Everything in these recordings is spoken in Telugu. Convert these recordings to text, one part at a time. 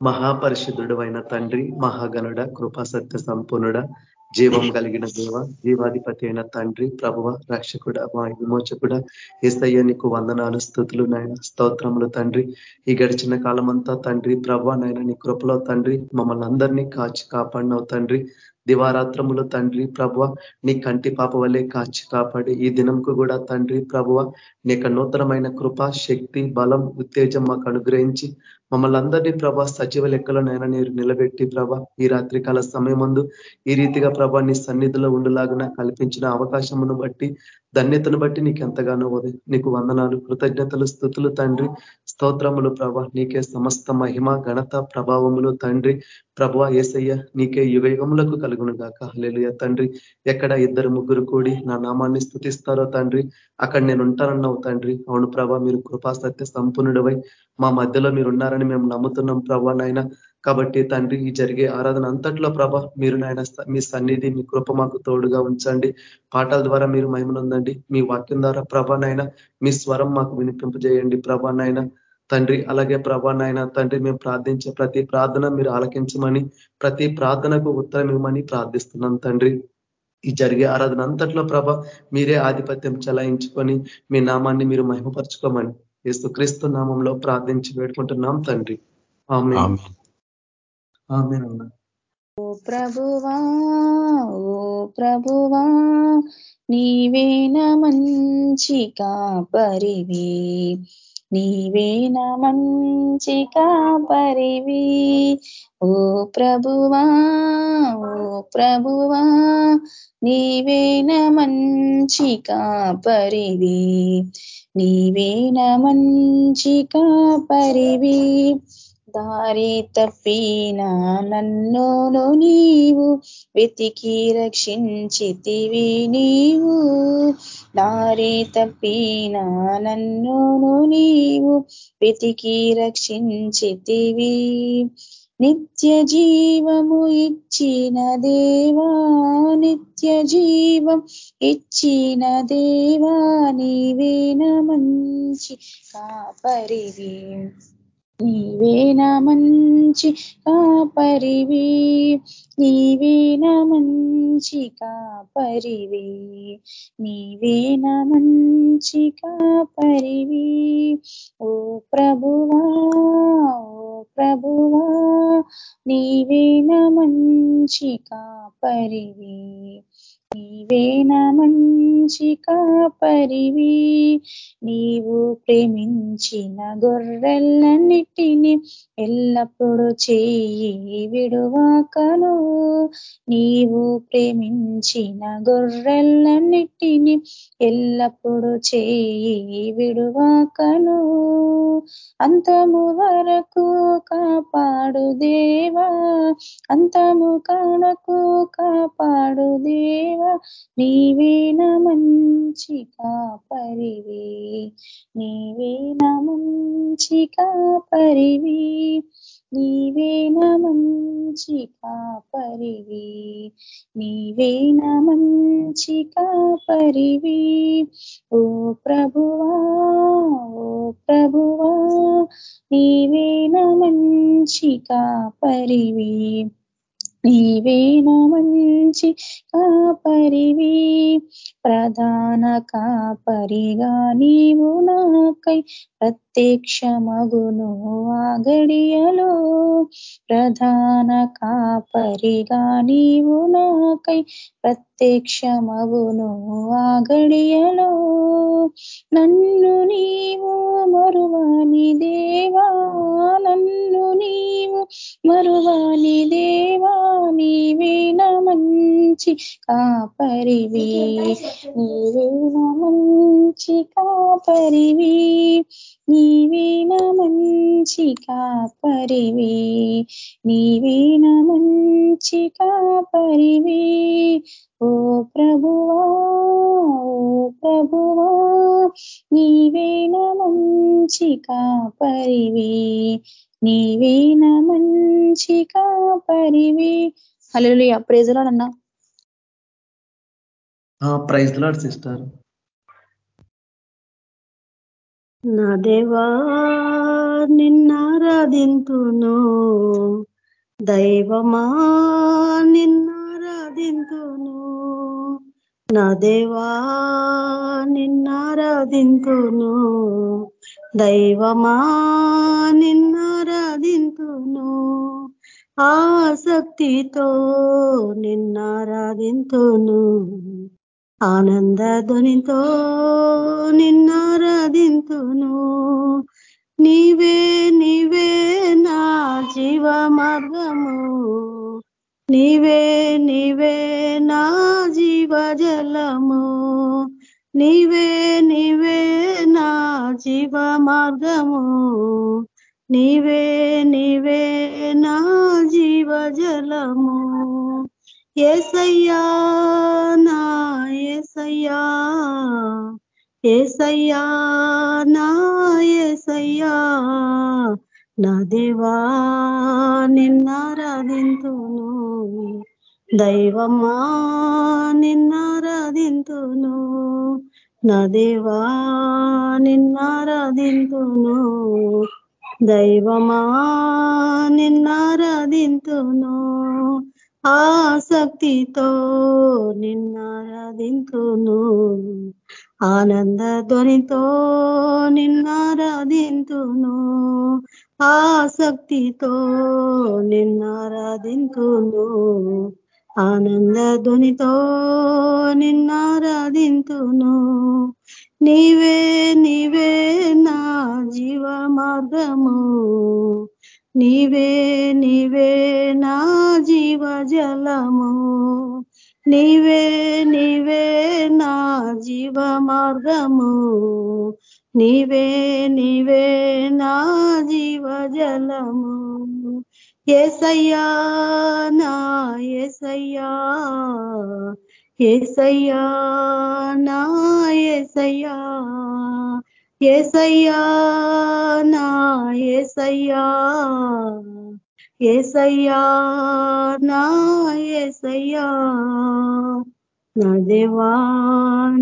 మహాపరిశుద్ధుడు అయిన తండ్రి మహాగణుడ కృపా సత్య సంపూర్ణుడ జీవం కలిగిన దేవ జీవాధిపతి అయిన తండ్రి ప్రభువ రక్షకుడ మా విమోచకుడ ఏసయ్య నీకు వందనాలు స్థుతులు నాయన స్తోత్రములు తండ్రి. ఈ గడిచిన కాలమంతా తండ్రి ప్రభ నాయన నీ కృపలో తండ్రి మమ్మల్ని అందరినీ కాచి కాపాడినవు తండ్రి. దివారాత్రములు తండ్రి ప్రభువ నీ కంటి పాప వల్లే కాచి కాపాడి. ఈ దినంకు కూడా తండ్రి ప్రభువ నీ నూతనమైన కృప శక్తి బలం ఉత్తేజం మాకు అనుగ్రహించి మమ్మల్ని అందరినీ ప్రభా సజీవ లెక్కలోనైనా నీరు నిలబెట్టి ప్రభ ఈ రాత్రికాల సమయం ఈ రీతిగా ప్రభా నీ సన్నిధిలో ఉండులాగున కల్పించిన అవకాశమును బట్టి ధన్యతను బట్టి నీకు ఎంతగానో నీకు వందనాలు కృతజ్ఞతలు స్థుతులు తండ్రి. స్తోత్రములు ప్రభ. నీకే సమస్త మహిమ ఘనత ప్రభావములు తండ్రి. ప్రభ ఏసయ్య నీకే యుగయుగములకు కలుగును గాక లేలుయ తండ్రి ఎక్కడ ఇద్దరు ముగ్గురు కూడి నా నామాన్ని స్థుతిస్తారో తండ్రి అక్కడ నేను ఉంటానన్నావు తండ్రి. అవును ప్రభ మీరు కృపా సత్య సంపూర్ణుడివై మా మధ్యలో మీరు ఉన్నారని మేము నమ్ముతున్నాం ప్రభా నాయన. కాబట్టి తండ్రి ఈ జరిగే ఆరాధన అంతట్లో ప్రభ మీరు నాయన మీ సన్నిధి మీ కృప మాకు తోడుగా ఉంచండి. పాటల ద్వారా మీరు మహిమనుందండి. మీ వాక్యం ద్వారా ప్రభానైనా మీ స్వరం మాకు వినిపింపజేయండి ప్రభానైనా తండ్రి అలాగే ప్రభానైనా తండ్రి మేము ప్రార్థించే ప్రతి ప్రార్థన మీరు ఆలకించమని ప్రతి ప్రార్థనకు ఉత్తరం ఇవ్వమని ప్రార్థిస్తున్నాం తండ్రి. ఈ జరిగే ఆరాధన అంతట్లో ప్రభ మీరే ఆధిపత్యం చలాయించుకొని మీ నామాన్ని మీరు మహిమపరచుకోమని యేసు క్రీస్తు నామంలో ప్రార్థించి వేడుకుంటున్నాం తండ్రి. ఓ ప్రభువా ఓ ప్రభువా నీవేన మంచి కాపరివి నీవేన మంచి కాపరివి. ఓ ప్రభువా ఓ ప్రభువా నీవేన మంచి కాపరివి. నీవేన మంచి కాపరివి. దారి తప్పిన నన్ను నీవు. వెతికి రక్షించితివి నీవు. దారి తప్పిన నన్ను నీవు. వెతికి రక్షించితివి. నిత్య జీవము ఇచ్చిన దేవా నిత్య జీవం ఇచ్చిన దేవా నీవేన మంచి కాపరివి. నీవేన మంచి కాపరివి. నీవేన మంచి కాపరివి. నీవేన మంచి కాపరివి. ఓ ప్రభువా ఓ ప్రభువా నీవేన మంచి కాపరివి. నీవేన మంచి కాపరివి? నీవు ప్రేమించిన గొర్రెలన్నిటిని ఎల్లప్పుడూ చేయి విడువాకను నీవు ప్రేమించిన గొర్రెలన్నిటిని ఎల్లప్పుడూ చేయి విడువాకను అంతము వరకు కాపాడు దేవా అంతము కనకు కాపాడు దేవా. నీవేన మంచి కాపరివి నీవేన మంచి కాపరివి నీవేన మంచి కాపరివి నీవేన మంచి కాపరివి ఓ ప్రభువా ఓ ప్రభువా నీవేన మంచి కాపరివి నీవేన మంచి కాపరివి ప్రధాన కాపరిగా నీవు నాకై ప్రత్యక్షమగును ఆ గడియలో. ప్రధాన కాపరిగా నీవు నాకై ప్రత్యక్షమగును ఆ గడియలో. నన్ను నీవు మరువాని దేవా నన్ను నీవు మరువాని దేవా నీవేన మంచి కాపరివి. నీవేన మంచి కాపరివి. నీవేన మంచి కాపరివి. నీవేన మంచి కాపరివి. ఓ ప్రభువా ఓ ప్రభువా నీవేన మంచి కాపరివి. నీవేన మంచి కాపరివి హలో ప్రేజలో అన్నా. ప్రైజ్ లాడ్ సిస్టర్ నా దేవా నిన్నారాధింతును దైవమా నిన్నారాధింతును నా దేవా నిన్నారాధింతును దైవమా నిన్నారాధింతును ఆసక్తితో నిన్నారాధింతును ఆనంద ధ్వనితో నిన్నారాధింతును నీవే నీవే నా జీవ మార్గము. నీవే నీవే నా జీవ జలము. నీవే నీవే నా జీవ మార్గము. నీవే నీవే నా జీవ జలము ఏసయ్యా నా ఏసయ్యా. ఏసయ్యా నా ఏసయ్యా. నా దేవా నిన్నారాధింతును దైవమా నిన్నారాధింతును నా దేవా నిన్నారాధింతును దైవమా నిన్నారాధింతును ఆసక్తితో నిన్నారాధింతును ఆనంద ధ్వనితో నిన్నారాధింతును ఆసక్తితో నిన్నారాధింతును ఆనంద ధ్వనితో నిన్నారాధింతును నీవే నీవే నా జీవ మార్గము నీవే నీవే నా జీవ జలము నీవే నీవే నా జీవ మార్గము నీవే నీవే నా జీవ జలము ఏసయ్యా నా ఏసయ్యా ఏసయ్యా నా ఏసయ్యా ఏసయ్యా నా ఏసయ్యా ఏసయ్యా నా ఏసయ్యా. నా దేవా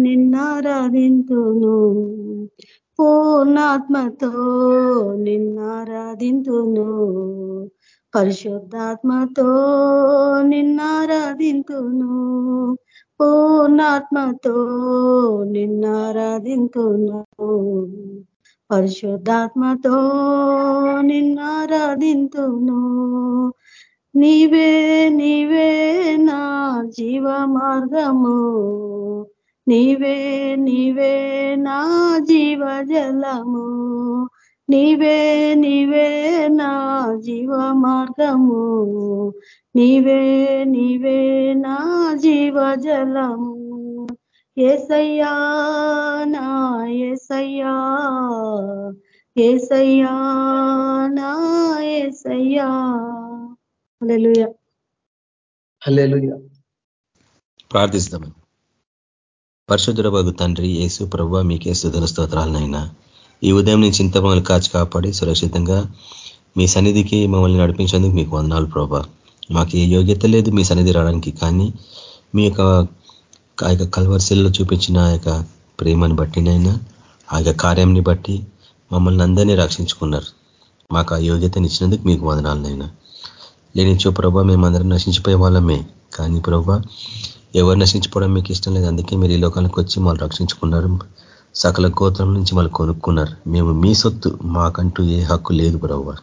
నిన్నారాధింతును పూర్ణాత్మతో నిన్నారాధింతును పరిశుద్ధాత్మతో నిన్నారాధింతును పూర్ణాత్మతో నిన్నారాధింతును. పరిశుద్ధాత్మతో నిన్నారాధింతును. నీవే నీవే నా జీవ మార్గము నీవే నీవే నా జీవ జలము నీవే నీవే నా జీవ మార్గము నీవే నీవే నా జీవ జలము ఏసయ్యా నా ఏసయ్యా. ఏసయ్యా నా ఏసయ్యా. హల్లెలూయా. హల్లెలూయా. ప్రార్థిస్తాం పరిశుద్ధుల బగు తండ్రి యేసు ప్రభు మీకే స్థుతుల స్తోత్రాలనైనా. ఈ ఉదయం నుంచి ఇంత మమ్మల్ని కాచి కాపాడి సురక్షితంగా మీ సన్నిధికి మమ్మల్ని నడిపించేందుకు మీకు వందనాలు ప్రభా. మాకు ఏ యోగ్యత లేదు మీ సన్నిధి రావడానికి. కానీ మీ యొక్క ఆ యొక్క కల్వర్సిల్లో చూపించిన ఆ యొక్క ప్రేమను బట్టినైనా ఆ యొక్క కార్యంని బట్టి మమ్మల్ని అందరినీ రక్షించుకున్నారు. మాకు ఆ యోగ్యతనిచ్చినందుకు మీకు వందనాలనైనా లేనిచో ప్రభా మేమందరం నశించిపోయే వాళ్ళమే. కానీ ప్రభా ఎవరు నశించిపోవడం మీకు ఇష్టం లేదు. అందుకే మీరు ఈ లోకానికి వచ్చి మమ్మల్ని రక్షించుకున్నారు. సకల గోత్రం నుంచి మళ్ళీ కొనుక్కున్నారు. మేము మీ సొత్తు మాకంటూ ఏ హక్కు లేదు ప్రభా.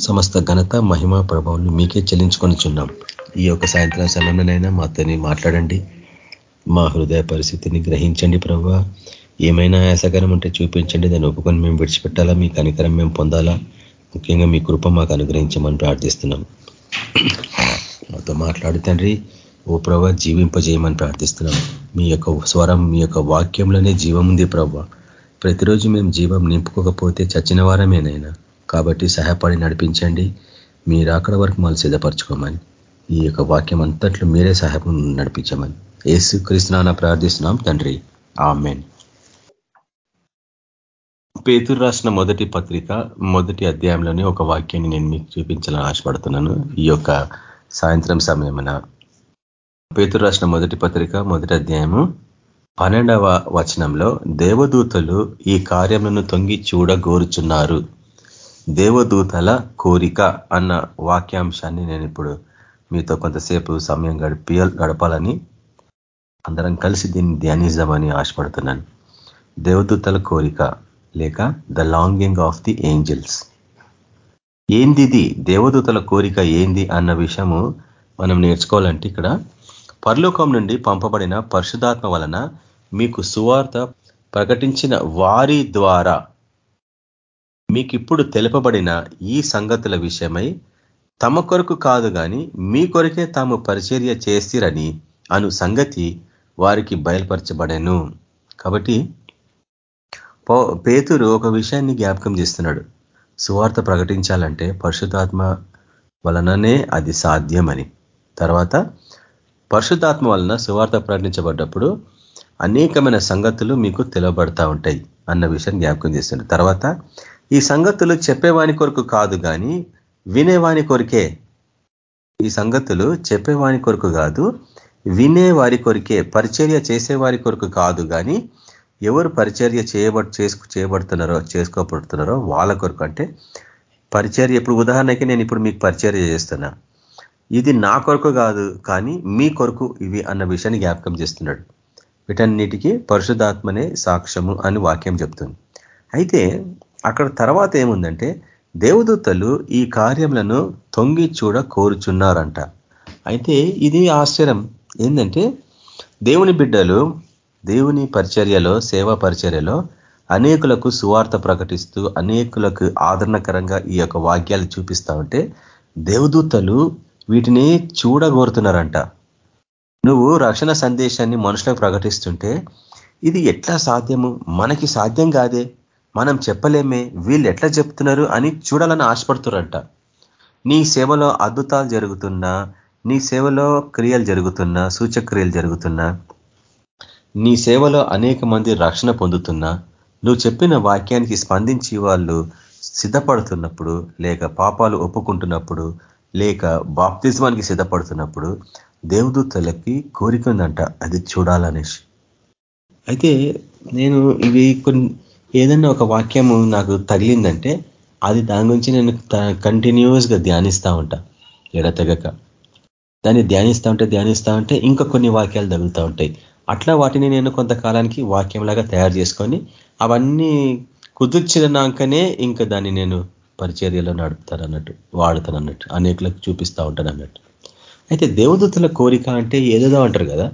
సమస్త ఘనత మహిమ ప్రభావాలు మీకే చెల్లించుకొని చున్నాం. ఈ యొక్క సాయంత్రం సమయంలోనైనా మాతోని మాట్లాడండి. మా హృదయ పరిస్థితిని గ్రహించండి ప్రభా. ఏమైనా ఆయాసకరం ఉంటే చూపించండి. దాన్ని ఒప్పుకొని మేము విడిచిపెట్టాలా? మీ కనికరం మేము పొందాలా? ముఖ్యంగా మీ కృప మాకు అనుగ్రహించమని ప్రార్థిస్తున్నాం. మాతో మాట్లాడు తండ్రి ఓ ప్రభా జీవింపజేయమని ప్రార్థిస్తున్నాం. మీ యొక్క స్వరం మీ యొక్క వాక్యంలోనే జీవం ఉంది ప్రభా. ప్రతిరోజు మేము జీవం నింపుకోకపోతే చచ్చిన వారమేనైనా. కాబట్టి సహాయపడి నడిపించండి. మీరు అక్కడ వరకు మళ్ళీ సిద్ధపరచుకోమని ఈ యొక్క వాక్యం అంతట్లో మీరే సహాయం నడిపించమని ఏసు కృష్ణాన ప్రార్థిస్తున్నాం తండ్రి. ఆమెన్. పేతురు రాసిన మొదటి పత్రిక మొదటి అధ్యాయంలోనే ఒక వాక్యాన్ని నేను మీకు చూపించాలని ఆశపడుతున్నాను. ఈ యొక్క సాయంత్రం సమయమున పేతురు రాసిన మొదటి పత్రిక మొదటి అధ్యాయము పన్నెండవ వచనంలో దేవదూతలు ఈ కార్యములను తొంగి చూడగోరుచున్నారు. దేవదూతల కోరిక అన్న వాక్యాంశాన్ని నేను ఇప్పుడు మీతో కొంతసేపు సమయం గడిపి గడపాలని అందరం కలిసి దీన్ని ధ్యానిద్దామని ఆశపడుతున్నాను. దేవదూతల కోరిక లేక the longing of the angels. ఏందిది? దేవదూతల కోరిక ఏంది అన్న విషయము మనం నేర్చుకోవాలంటే ఇక్కడ పరలోకం నుండి పంపబడిన పరిశుధాత్మ వలన మీకు సువార్త ప్రకటించిన వారి ద్వారా మీకిప్పుడు తెలుపబడిన ఈ సంగతుల విషయమై తమ కొరకు కాదు గాని మీ కొరకే తాము పరిచర్య చేసిరని అను సంగతి వారికి బయలుపరచబడెను. కాబట్టి పేతురు ఒక విషయాన్ని జ్ఞాపకం చేస్తున్నాడు. సువార్త ప్రకటించాలంటే పరిశుధాత్మ వలననే అది సాధ్యమని. తర్వాత పరిశుద్ధాత్మ వలన సువార్త ప్రకటించబడ్డప్పుడు అనేకమైన సంగతులు మీకు తెలవబడతా ఉంటాయి అన్న విషయం జ్ఞాపకం చేస్తుంది తర్వాత ఈ సంగతులు చెప్పేవాని కొరకు కాదు కానీ వినేవాని కొరికే. ఈ సంగతులు చెప్పేవాని కొరకు కాదు వినే వారి కొరికే పరిచర్య చేసేవారి కొరకు కాదు కానీ ఎవరు పరిచర్య చేయబ చేసుకు చేయబడుతున్నారో చేసుకోబడుతున్నారో వాళ్ళ కొరకు అంటే పరిచర్య ఇప్పుడు ఉదాహరణకి నేను ఇప్పుడు మీకు పరిచర్య చేస్తున్నా. ఇది నా కొరకు కాదు కానీ మీ కొరకు ఇవి అన్న విషయాన్ని జ్ఞాపకం చేస్తున్నాడు. వీటన్నిటికీ పరిశుధాత్మనే సాక్ష్యము అని వాక్యం చెప్తుంది. అయితే అక్కడ తర్వాత ఏముందంటే దేవదూతలు ఈ కార్యములను తొంగి చూడ కోరుచున్నారంట. అయితే ఇది ఆశ్చర్యం. ఏంటంటే దేవుని బిడ్డలు దేవుని పరిచర్యలో సేవా పరిచర్యలో అనేకులకు సువార్త ప్రకటిస్తూ అనేకులకు ఆదరణకరంగా ఈ యొక్క వాక్యాలు చూపిస్తా ఉంటే దేవదూతలు వీటిని చూడగోరుతున్నారంట. నువ్వు రక్షణ సందేశాన్ని మనుషులకు ప్రకటిస్తుంటే ఇది ఎట్లా సాధ్యము? మనకి సాధ్యం కాదే? మనం చెప్పలేమే వీళ్ళు ఎట్లా చెప్తున్నారు అని చూడాలని ఆశపడుతున్నారంట నీ సేవలో అద్భుతాలు జరుగుతున్నా నీ సేవలో క్రియలు జరుగుతున్నా సూచక్రియలు జరుగుతున్నా నీ సేవలో అనేక మంది రక్షణ పొందుతున్నా నువ్వు చెప్పిన వాక్యానికి స్పందించి వాళ్ళు సిద్ధపడుతున్నప్పుడు లేక పాపాలు ఒప్పుకుంటున్నప్పుడు లేక బాప్తిజమానికి సిద్ధపడుతున్నప్పుడు దేవదూతలకి కోరిక ఉందంట. అది చూడాలనేసి. అయితే నేను ఇవి కొన్ని ఏదన్నా ఒక వాక్యము నాకు తగిలిందంటే అది దాని గురించి నేను కంటిన్యూస్గా ధ్యానిస్తూ ఉంటా. ఎడతెగక దాన్ని ధ్యానిస్తూ ఉంటే ధ్యానిస్తూ ఉంటే ఇంకా కొన్ని వాక్యాలు తగులుతూ ఉంటాయి. అట్లా వాటిని నేను కొంతకాలానికి వాక్యంలాగా తయారు చేసుకొని అవన్నీ కుదుర్చినాకనే ఇంకా దాన్ని నేను పరిచర్యలో నడుపుతాను అన్నట్టు వాడుతాను అన్నట్టు అనేకులకు చూపిస్తూ ఉంటాను అన్నట్టు. అయితే దేవదూతల కోరిక అంటే ఏదేదో అంటారు కదా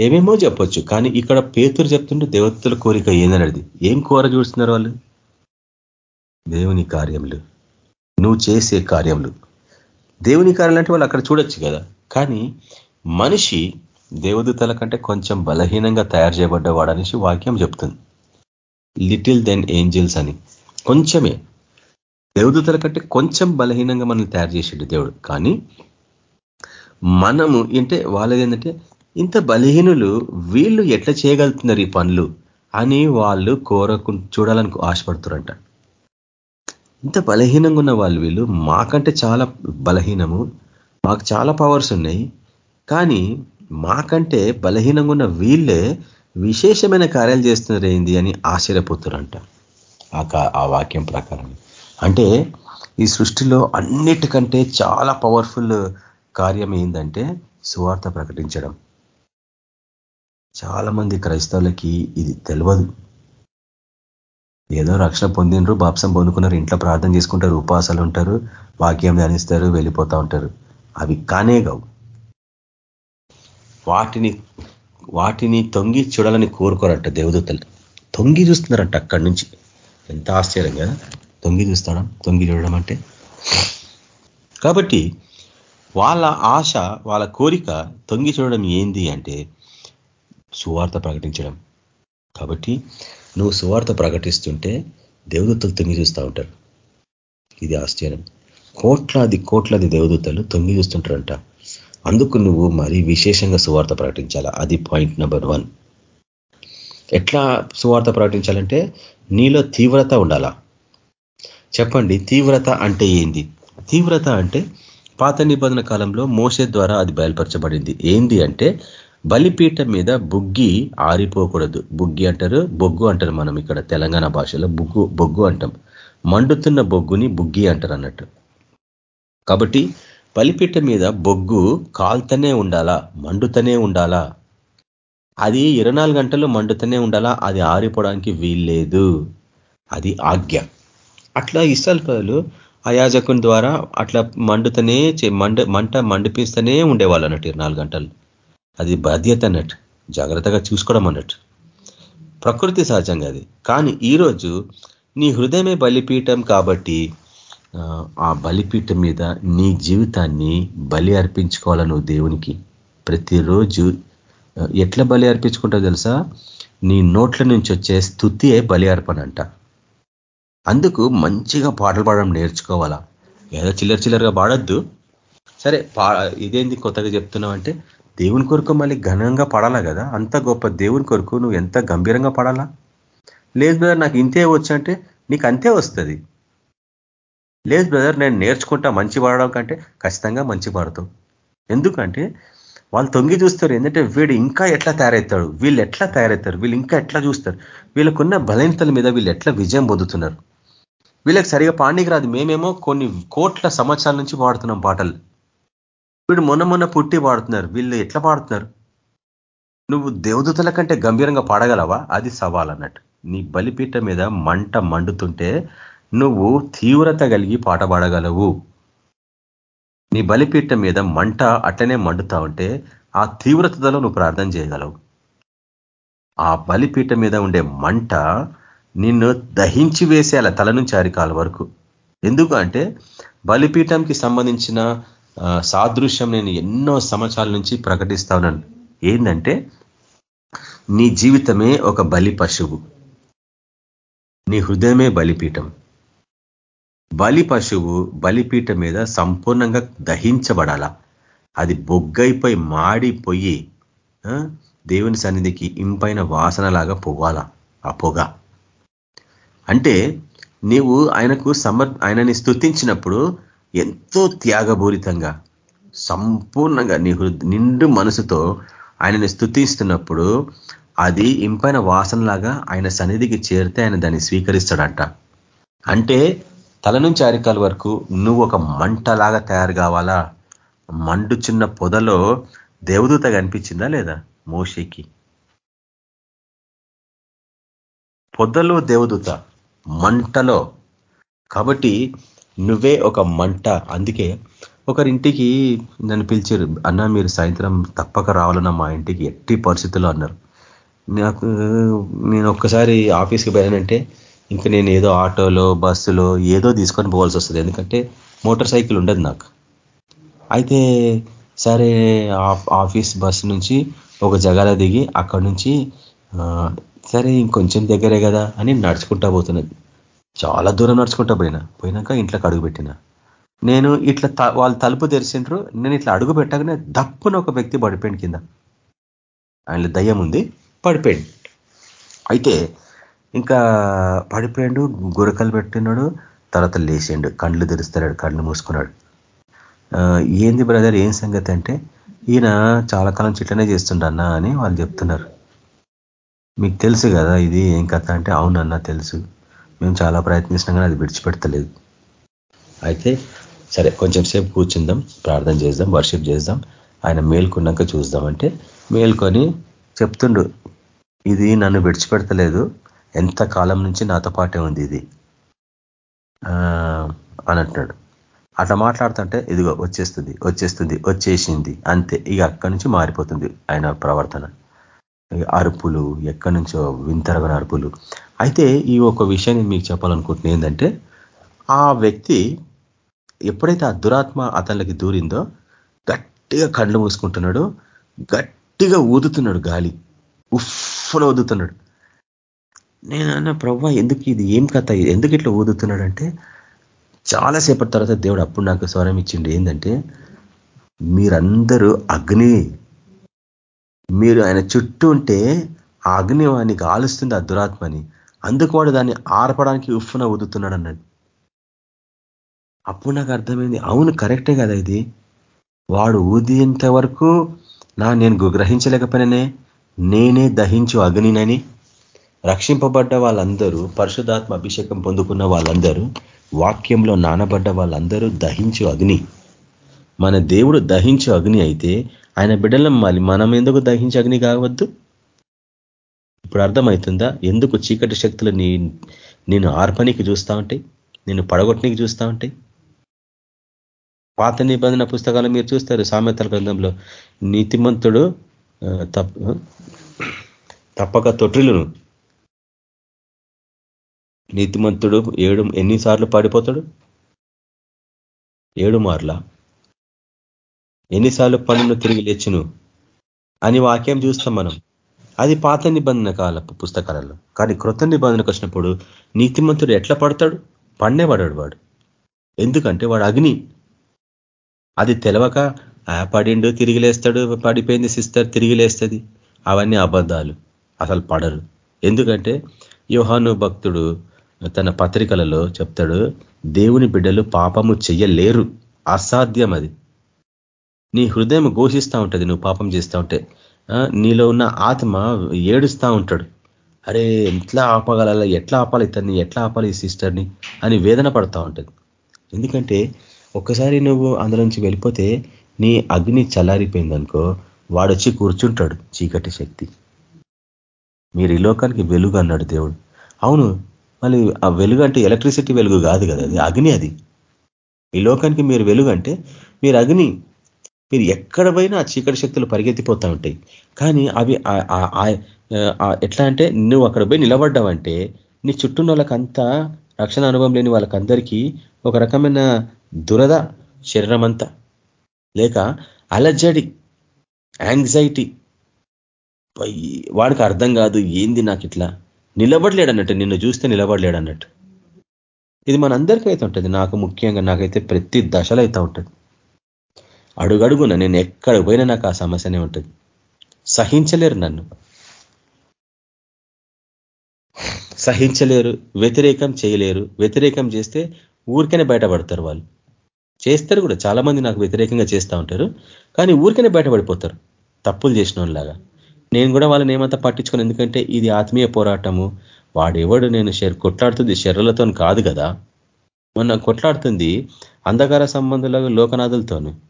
ఏమేమో చెప్పొచ్చు. కానీ ఇక్కడ పేతురు చెప్తుంటే దేవతల కోరిక ఏందనేది ఏం కోర చూస్తున్నారు వాళ్ళు? దేవుని కార్యములు. నువ్వు చేసే కార్యములు. దేవుని కార్యాలు అంటే వాళ్ళు అక్కడ చూడొచ్చు కదా. కానీ మనిషి దేవదూతల కంటే కొంచెం బలహీనంగా తయారు చేయబడ్డవాడనేసి వాక్యం చెప్తుంది. లిటిల్ దెన్ ఏంజిల్స్ అని. కొంచెమే. దేవదూతల కంటే కొంచెం బలహీనంగా మనం తయారు చేసిండు దేవుడు. కానీ మనము అంటే వాళ్ళది ఏంటంటే ఇంత బలహీనులు వీళ్ళు ఎట్లా చేయగలుగుతున్నారు ఈ పనులు అని వాళ్ళు కోరకు చూడాలని ఆశపడుతున్నారంట. ఇంత బలహీనంగా ఉన్న వాళ్ళు వీళ్ళు మాకంటే చాలా బలహీనము మాకు చాలా పవర్స్ ఉన్నాయి. కానీ మాకంటే బలహీనంగా ఉన్న వీళ్ళే విశేషమైన కార్యాలు చేస్తున్నారు ఏంది అని ఆశ్చర్యపోతున్నారంట. ఆ వాక్యం ప్రకారం. అంటే ఈ సృష్టిలో అన్నిటికంటే చాలా పవర్ఫుల్ కార్యం ఏంటంటే సువార్త ప్రకటించడం. చాలా మంది క్రైస్తవులకి ఇది తెలియదు ఏదో రక్షణ పొందినరు బాప్సం పొందుకున్నారు ఇంట్లో ప్రార్థన చేసుకుంటారు ఉపవాసాలు ఉంటారు వాక్యం ధ్యానిస్తారు వెళ్ళిపోతూ ఉంటారు. అవి కానే కావు. వాటిని వాటిని తొంగి చూడాలని కోరుకోరంట దేవదూతలు. తొంగి చూస్తున్నారంట అక్కడి నుంచి. ఎంత ఆశ్చర్యం కదా. తొంగి చూస్తాడం తొంగి చూడడం అంటే? కాబట్టి వాళ్ళ ఆశ వాళ్ళ కోరిక తొంగి చూడడం ఏంది అంటే సువార్త ప్రకటించడం. కాబట్టి నువ్వు సువార్త ప్రకటిస్తుంటే దేవదూతలు తొంగి చూస్తూ ఉంటారు. ఇది ఆశ్చర్యం. కోట్లాది కోట్లాది దేవదూతలు తొంగి చూస్తుంటారంట. అందుకు నువ్వు మరి విశేషంగా సువార్త ప్రకటించాలా? అది పాయింట్ నెంబర్ వన్. ఎట్లా సువార్త ప్రకటించాలంటే నీలో తీవ్రత ఉండాలా? చెప్పండి తీవ్రత అంటే ఏంది? తీవ్రత అంటే పాత నిబంధన కాలంలో మోసే ద్వారా అది బయలుపరచబడింది. ఏంది అంటే బలిపీఠం మీద బుగ్గి ఆరిపోకూడదు. బుగ్గి అంటారు బొగ్గు అంటారు మనం ఇక్కడ తెలంగాణ భాషలో. బొగ్గు బొగ్గు అంటాం. మండుతున్న బొగ్గుని బుగ్గి అంటారు అన్నట్టు. కాబట్టి బలిపీఠం మీద బొగ్గు కాల్తనే ఉండాలా? మండుతనే ఉండాలా? అది ఇరవై గంటలు మండుతనే ఉండాలా? అది ఆరిపోవడానికి వీల్లేదు. అది ఆజ్ఞ. అట్లా ఇసల్పదలు అయాజకుని ద్వారా అట్లా మండుతనే మండ మంట మండిపిస్తూనే ఉండేవాళ్ళు అన్నట్టు ఇరవై గంటలు. అది బాధ్యత అన్నట్టు జాగ్రత్తగా చూసుకోవడం అన్నట్టు. ప్రకృతి సహజంగా అది. కానీ ఈరోజు నీ హృదయమే బలిపీఠం కాబట్టి ఆ బలిపీఠం మీద నీ జీవితాన్ని బలి అర్పించుకోవాల నువ్వు దేవునికి? ప్రతిరోజు ఎట్లా బలి అర్పించుకుంటావు తెలుసా? నీ నోట్ల నుంచి వచ్చే స్థుతియే బలి అర్పణ అంట. అందుకు మంచిగా పాటలు పాడడం నేర్చుకోవాలా? ఏదో చిల్లర చిల్లరగా పాడొద్దు. సరే ఇదేంది కొత్తగా చెప్తున్నావు అంటే దేవుని కొరకు మళ్ళీ ఘనంగా పడాలా కదా? అంత గొప్ప దేవుని కొరకు నువ్వు ఎంత గంభీరంగా పడాలా? లేదు బ్రదర్ నాకు ఇంతే వచ్చంటే నీకు అంతే వస్తుంది. లేదు బ్రదర్ నేను నేర్చుకుంటా మంచి పాడడం కంటే ఖచ్చితంగా మంచి పాడతావు ఎందుకంటే వాళ్ళు తొంగి చూస్తారు ఎందుకంటే వీడు ఇంకా ఎట్లా తయారవుతాడు? వీళ్ళు ఎట్లా తయారవుతారు? వీళ్ళు ఇంకా ఎట్లా చూస్తారు? వీళ్ళకున్న బలహీనతల మీద వీళ్ళు ఎట్లా విజయం పొందుతున్నారు? వీళ్ళకి సరిగా పాండికి రాదు. మేమేమో కొన్ని కోట్ల సంవత్సరాల నుంచి పాడుతున్నాం పాటలు. వీడు మొన్న మొన్న పుట్టి పాడుతున్నారు. వీళ్ళు ఎట్లా పాడుతున్నారు? నువ్వు దేవదూతల కంటే గంభీరంగా పాడగలవా? అది సవాల్ అన్నట్టు. నీ బలిపీఠ మీద మంట మండుతుంటే నువ్వు తీవ్రత కలిగి పాట పాడగలవు. నీ బలిపీఠ మీద మంట అట్లనే మండుతా ఉంటే ఆ తీవ్రతలో నువ్వు ప్రార్థన చేయగలవు. ఆ బలిపీఠ మీద ఉండే మంట నిన్ను దహించి వేసేయాల తల నుంచి అరికాల వరకు. ఎందుకు అంటే బలిపీఠంకి సంబంధించిన సాదృశ్యం నేను ఎన్నో సంవత్సరాల నుంచి ప్రకటిస్తా ఉన్నాను. ఏంటంటే నీ జీవితమే ఒక బలి పశువు. నీ హృదయమే బలిపీఠం. బలి పశువు బలిపీఠం మీద సంపూర్ణంగా దహించబడాల. అది బొగ్గైపోయి మాడిపోయి దేవుని సన్నిధికి ఇంపైన వాసనలాగా పోవాల. ఆ పొగ. అంటే నీవు ఆయనకు సమర్ ఆయనని స్థుతించినప్పుడు ఎంతో త్యాగపూరితంగా సంపూర్ణంగా నీ నిండు మనసుతో ఆయనని స్థుతిస్తున్నప్పుడు అది ఇంపైన వాసనలాగా ఆయన సన్నిధికి చేరితే ఆయన దాన్ని స్వీకరిస్తాడంట. అంటే తల నుంచి అరికాల వరకు నువ్వు ఒక మంటలాగా తయారు కావాలా? మండుచున్న పొదలో దేవదూత కనిపించిందా లేదా మోషికి? పొదలో దేవదూత మంటలో. కాబట్టి నువ్వే ఒక మంట. అందుకే ఒకరింటికి నన్ను పిలిచారు. అన్న మీరు సాయంత్రం తప్పక రావాలన్న మా ఇంటికి ఎట్టి పరిస్థితుల్లో అన్నారు. నాకు నేను ఒక్కసారి ఆఫీస్కి పోయానంటే ఇంకా నేను ఏదో ఆటోలో బస్సులో ఏదో తీసుకొని పోవాల్సి వస్తుంది. ఎందుకంటే మోటార్ సైకిల్ ఉండదు నాకు. అయితే సరే ఆఫీస్ బస్సు నుంచి ఒక జగాల దిగి అక్కడి నుంచి సరే ఇంకొంచెం దగ్గరే కదా అని నడుచుకుంటా పోతున్నది. చాలా దూరం నడుచుకుంటా పోయినా. పోయినాక ఇంట్లోకి అడుగు పెట్టిన. నేను ఇట్లా వాళ్ళు తలుపు తెరిచిండ్రు. నేను ఇట్లా అడుగు పెట్టగానే దప్పున ఒక వ్యక్తి పడిపోయింది కింద. ఆయన దయ్యం ఉంది. పడిపోయింది అయితే ఇంకా పడిపోయాడు గురకలు పెట్టినాడు తర్వాత లేచిండు. కళ్ళు తెరుస్తున్నాడు కళ్ళు మూసుకున్నాడు. ఏంది బ్రదర్ ఏం సంగతి అంటే ఈయన చాలా కాలం చిట్లనే చేస్తుండన్నా అని వాళ్ళు చెప్తున్నారు. మీకు తెలుసు కదా ఇది ఏం కథ అంటే అవునన్నా తెలుసు. మేము చాలా ప్రయత్నించినా కానీ అది విడిచిపెడతలేదు. అయితే సరే కొంచెం సేపు కూర్చుందాం ప్రార్థన చేద్దాం వర్షిప్ చేద్దాం ఆయన మేల్కొన్నాక చూద్దాం అంటే మేల్కొని చెప్తుండు ఇది నన్ను విడిచిపెడతలేదు ఎంత కాలం నుంచి నాతో పాటే ఉంది ఇది? అని అంటున్నాడు. అట్లా మాట్లాడుతుంటే ఇదిగో వచ్చేస్తుంది వచ్చేస్తుంది వచ్చేసింది అంతే ఇక అక్కడి నుంచి మారిపోతుంది ఆయన ప్రవర్తన. అరుపులు ఎక్కడి నుంచో వింతరగని అరుపులు అయితే ఈ ఒక విషయాన్ని మీకు చెప్పాలనుకుంటున్నా ఏంటంటే ఆ వ్యక్తి ఎప్పుడైతే ఆ దురాత్మ అతనికి దూరిందో గట్టిగా కళ్ళు మూసుకుంటున్నాడు గట్టిగా ఊదుతున్నాడు గాలి. ఉఫ్ఫలో ఊదుతున్నాడు. నేను అన్న ప్రవ్వ ఎందుకు ఇది ఏం కథ ఎందుకు ఇట్లా ఊదుతున్నాడంటే చాలాసేపటి తర్వాత దేవుడు అప్పుడు నాకు స్వరం ఇచ్చిండు ఏంటంటే మీరందరూ అగ్ని. మీరు ఆయన చుట్టూ ఉంటే ఆ అగ్ని వానికి ఆలుస్తుంది ఆ దురాత్మని. అందుకు వాడు దాన్ని ఆర్పడానికి ఉఫ్ఫున ఊదుతున్నాడు అన్నది అప్పుడు నాకు అర్థమైంది అవును కరెక్టే కదా ఇది. వాడు ఊదింత వరకు నా నేను గ్రహించలేకపోయినానే నేనే దహించు అగ్నినని రక్షింపబడ్డ వాళ్ళందరూ పరిశుధాత్మ అభిషేకం పొందుకున్న వాళ్ళందరూ వాక్యంలో నానబడ్డ వాళ్ళందరూ దహించు అగ్ని. మన దేవుడు దహించు అగ్ని అయితే ఆయన బిడ్డలం మళ్ళీ మనం ఎందుకు దహించు అగ్ని కావద్దు? ఇప్పుడు అర్థమవుతుందా? ఎందుకు చీకటి శక్తులు నీ నేను ఆర్పనికి చూస్తూ ఉంటాయి? నేను పడగొట్టనికి చూస్తూ ఉంటాయి? పాత నిబంధన పుస్తకాలు మీరు చూస్తారు సామెతల గ్రంథంలో నీతిమంతుడు తప్పక తొట్టిలును నీతిమంతుడు ఏడు ఎన్నిసార్లు పాడిపోతాడు? ఏడు మార్ల? ఎన్నిసార్లు పనులు తిరిగి లేచును? అని వాక్యం చూస్తాం మనం. అది పాత నిబంధన కాల పుస్తకాలలో. కానీ కృత నిబంధనకు వచ్చినప్పుడు నీతిమంతుడు ఎట్లా పడతాడు? పండే పడాడు వాడు. ఎందుకంటే వాడు అగ్ని. అది తెలవక పడిండు తిరిగి లేస్తాడు పడిపోయింది సిస్టర్ తిరిగి లేస్తుంది. అవన్నీ అబద్ధాలు. అసలు పడరు. ఎందుకంటే యోహాను భక్తుడు తన పత్రికలలో చెప్తాడు దేవుని బిడ్డలు పాపము చెయ్యలేరు. అసాధ్యం అది. నీ హృదయం ఘోషిస్తూ ఉంటుంది నువ్వు పాపం చేస్తూ ఉంటే. నీలో ఉన్న ఆత్మ ఏడుస్తూ ఉంటాడు. అరే ఎట్లా ఆపగల ఎట్లా ఆపాలి ఇతన్ని? ఎట్లా ఆపాలి ఈ సిస్టర్ని? అని వేదన పడతా ఉంటుంది. ఎందుకంటే ఒక్కసారి నువ్వు అందులోంచి వెళ్ళిపోతే నీ అగ్ని చల్లారిపోయిందనుకో వాడొచ్చి కూర్చుంటాడు చీకటి శక్తి. మీరు ఈ లోకానికి వెలుగు అన్నాడు దేవుడు. అవును మళ్ళీ ఆ వెలుగు అంటే ఎలక్ట్రిసిటీ వెలుగు కాదు కదా అది అగ్ని అది. ఈ లోకానికి మీరు వెలుగు అంటే మీరు అగ్ని మీరు ఎక్కడ పోయినా ఆ చీకటి శక్తులు పరిగెత్తిపోతూ ఉంటాయి. కానీ అవి ఎట్లా అంటే నువ్వు అక్కడ పోయి నిలబడ్డావంటే నీ చుట్టూ వాళ్ళకంతా రక్షణ అనుభవం లేని వాళ్ళకందరికీ ఒక రకమైన దురద శరీరం అంతా లేక అలజడి యాంగ్జైటీ. వాడికి అర్థం కాదు ఏంది నాకు ఇట్లా? నిలబడలేడన్నట్టు నిన్ను చూస్తే నిలబడలేడన్నట్టు. ఇది మనందరికీ అయితే ఉంటుంది. నాకు ముఖ్యంగా నాకైతే ప్రతి దశలో అయితే ఉంటుంది. అడుగడుగున నేను ఎక్కడ పోయినా నాకు ఆ సమస్యనే ఉంటుంది. సహించలేరు నన్ను. సహించలేరు వ్యతిరేకం చేయలేరు. వ్యతిరేకం చేస్తే ఊరికనే బయటపడతారు వాళ్ళు. చేస్తారు కూడా. చాలా మంది నాకు వ్యతిరేకంగా చేస్తూ ఉంటారు. కానీ ఊరికనే బయటపడిపోతారు. తప్పులు చేసిన లాగా నేను కూడా వాళ్ళని ఏమంతా పట్టించుకోను. ఎందుకంటే ఇది ఆత్మీయ పోరాటము. వాడెవడు నేను కొట్లాడుతుంది? శర్రలతో కాదు కదా. మొన్న కొట్లాడుతుంది అంధకార సంబంధుల లోకనాథులతోను.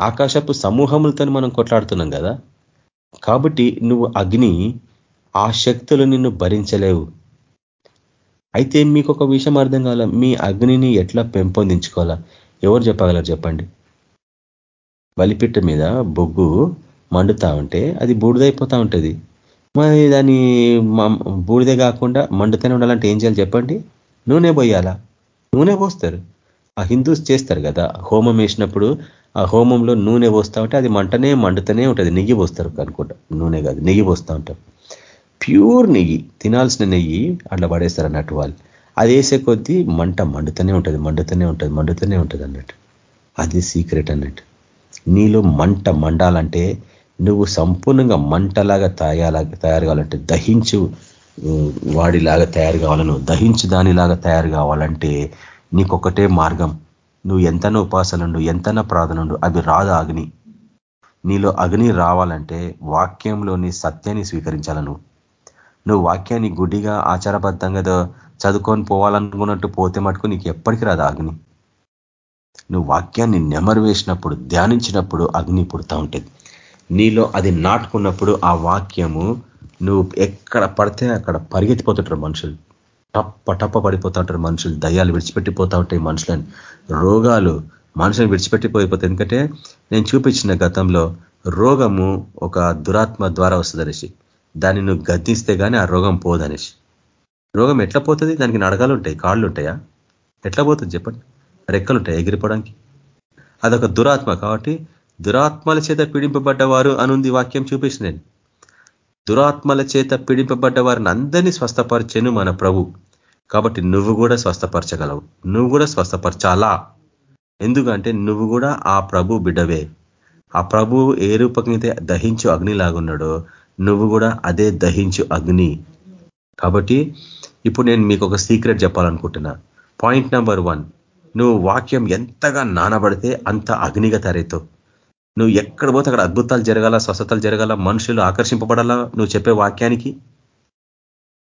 ఆకాశపు సమూహములతో మనం కొట్లాడుతున్నాం కదా. కాబట్టి నువ్వు అగ్ని ఆ శక్తులు నిన్ను భరించలేవు. అయితే మీకు ఒక విషయం అర్థం కావాల? మీ అగ్నిని ఎట్లా పెంపొందించుకోవాలా? ఎవరు చెప్పగలరు చెప్పండి? బలిపిట్ట మీద బొగ్గు మండుతా ఉంటే అది బూడిదైపోతా ఉంటుంది. మరి దాన్ని బూడిదే కాకుండా మండుతూనే ఉండాలంటే ఏం చేయాలి చెప్పండి? నూనె పోయాలా? నూనె పోస్తారు. ఆ హిందూస్ చేస్తారు కదా. హోమం వేసినప్పుడు ఆ హోమంలో నూనె పోస్తూ ఉంటే అది మంటనే మండుతూనే ఉంటుంది. నెయ్యి పోస్తారు అనుకుంటా. నూనె కాదు నెయ్యి పోస్తూ ఉంటారు. ప్యూర్ నెయ్యి తినాల్సిన నెయ్యి అట్లా పడేస్తారు అన్నట్టు వాళ్ళు. అది వేసే కొద్దీ మంట మండుతూనే ఉంటుంది మండుతూనే ఉంటుంది మండుతూనే ఉంటుంది అన్నట్టు. అది సీక్రెట్ అన్నట్టు. నీలో మంట మండాలంటే నువ్వు సంపూర్ణంగా మంటలాగా తయారా తయారు కావాలంటే దహించు వాడిలాగా తయారు కావాలను దహించు దానిలాగా తయారు కావాలంటే నీకొకటే మార్గం. నువ్వు ఎంతనో ఉపాసనుండు ఎంతన ప్రార్థనుండు అవి రాదు అగ్ని. నీలో అగ్ని రావాలంటే వాక్యంలోని సత్యాన్ని స్వీకరించాల నువ్వు నువ్వు వాక్యాన్ని గుడ్డిగా ఆచారబద్ధంగా చదువుకొని పోవాలనుకున్నట్టు పోతే మటుకు నీకు ఎప్పటికీ రాదు అగ్ని. నువ్వు వాక్యాన్ని నెమరు వేసినప్పుడు ధ్యానించినప్పుడు అగ్ని పుడతా ఉంటుంది. నీలో అది నాటుకున్నప్పుడు ఆ వాక్యము నువ్వు ఎక్కడ పడితే అక్కడ పరిగెత్తిపోతుంటారు మనుషులు. టప్ప టప్ప పడిపోతా ఉంటారు మనుషులు దయ్యాలు విడిచిపెట్టిపోతూ ఉంటాయి మనుషులని. రోగాలు మనుషులను విడిచిపెట్టిపోయిపోతాయి ఎందుకంటే నేను చూపించిన గతంలో రోగము ఒక దురాత్మ ద్వారా వస్తుంది అనేసి. దాన్ని నువ్వు గద్దిస్తే కానీ ఆ రోగం పోదనేసి రోగం ఎట్లా పోతుంది? దానికి నడగాలు ఉంటాయి కాళ్ళు ఉంటాయా? ఎట్లా పోతుంది చెప్పండి? రెక్కలు ఉంటాయి ఎగిరిపోవడానికి? అదొక దురాత్మ కాబట్టి దురాత్మల చేత పీడింపబడ్డవారు అనుంది వాక్యం చూపించి నేను. దురాత్మల చేత పీడింపబడ్డ వారిని అందరినీ స్వస్థపరిచేను మన ప్రభు. కాబట్టి నువ్వు కూడా స్వస్థపరచగలవు. నువ్వు కూడా స్వస్థపరచాలా? ఎందుకంటే నువ్వు కూడా ఆ ప్రభు బిడ్డవే. ఆ ప్రభు ఏ రూపకైతే దహించు అగ్ని లాగున్నాడో నువ్వు కూడా అదే దహించు అగ్ని. కాబట్టి ఇప్పుడు నేను మీకు ఒక సీక్రెట్ చెప్పాలనుకుంటున్నా. Point number one. నువ్వు వాక్యం ఎంతగా నానబడితే అంత అగ్నిగా తరేతో నువ్వు ఎక్కడ పోతే అక్కడ అద్భుతాలు జరగాల స్వస్థతలు జరగాల మనుషులు ఆకర్షింపబడాలా నువ్వు చెప్పే వాక్యానికి?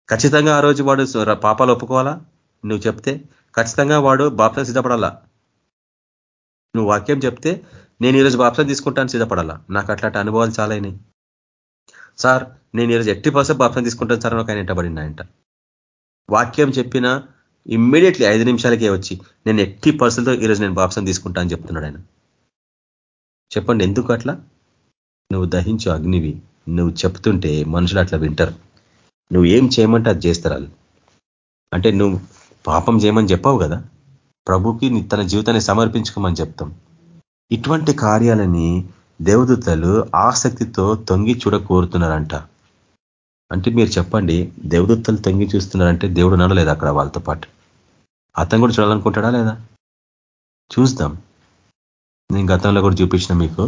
ఖచ్చితంగా ఆ రోజు వాడు పాపాలు ఒప్పుకోవాలా? నువ్వు చెప్తే ఖచ్చితంగా వాడు బాప్సం సిద్ధపడాలా? నువ్వు వాక్యం చెప్తే నేను ఈరోజు బాప్సం తీసుకుంటాను సిద్ధపడాలా? నాకు అట్లాంటి అనుభవాలు చాలా సార్ నేను ఈరోజు ఎట్టి పర్సెంట్ బాప్సం తీసుకుంటాను సార్ ఒక ఆయన ఎంటబడిన అంట వాక్యం చెప్పిన ఇమ్మీడియట్లీ ఐదు నిమిషాలకే వచ్చి నేను ఎట్టి పర్సెంట్తో ఈరోజు నేను బాప్సం తీసుకుంటా అని చెప్తున్నాడు ఆయన. చెప్పండి ఎందుకు అట్లా నువ్వు దహించు అగ్నివి. నువ్వు చెప్తుంటే మనుషులు అట్లా వింటారు. నువ్వు ఏం చేయమంటే అది చేస్తారు వాళ్ళు. అంటే నువ్వు పాపం చేయమని చెప్పావు కదా? ప్రభుకి తన జీవితాన్ని సమర్పించుకోమని చెప్తాం. ఇటువంటి కార్యాలని దేవదూతలు ఆసక్తితో తొంగి చూడ కోరుతున్నారంట అంటే మీరు చెప్పండి దేవదూతలు తొంగి చూస్తున్నారంటే దేవుడు నడలేదు అక్కడ వాళ్ళతో పాటు? అతను కూడా చూడాలనుకుంటాడా లేదా? చూద్దాం. నేను గతంలో కూడా చూపించిన మీకు.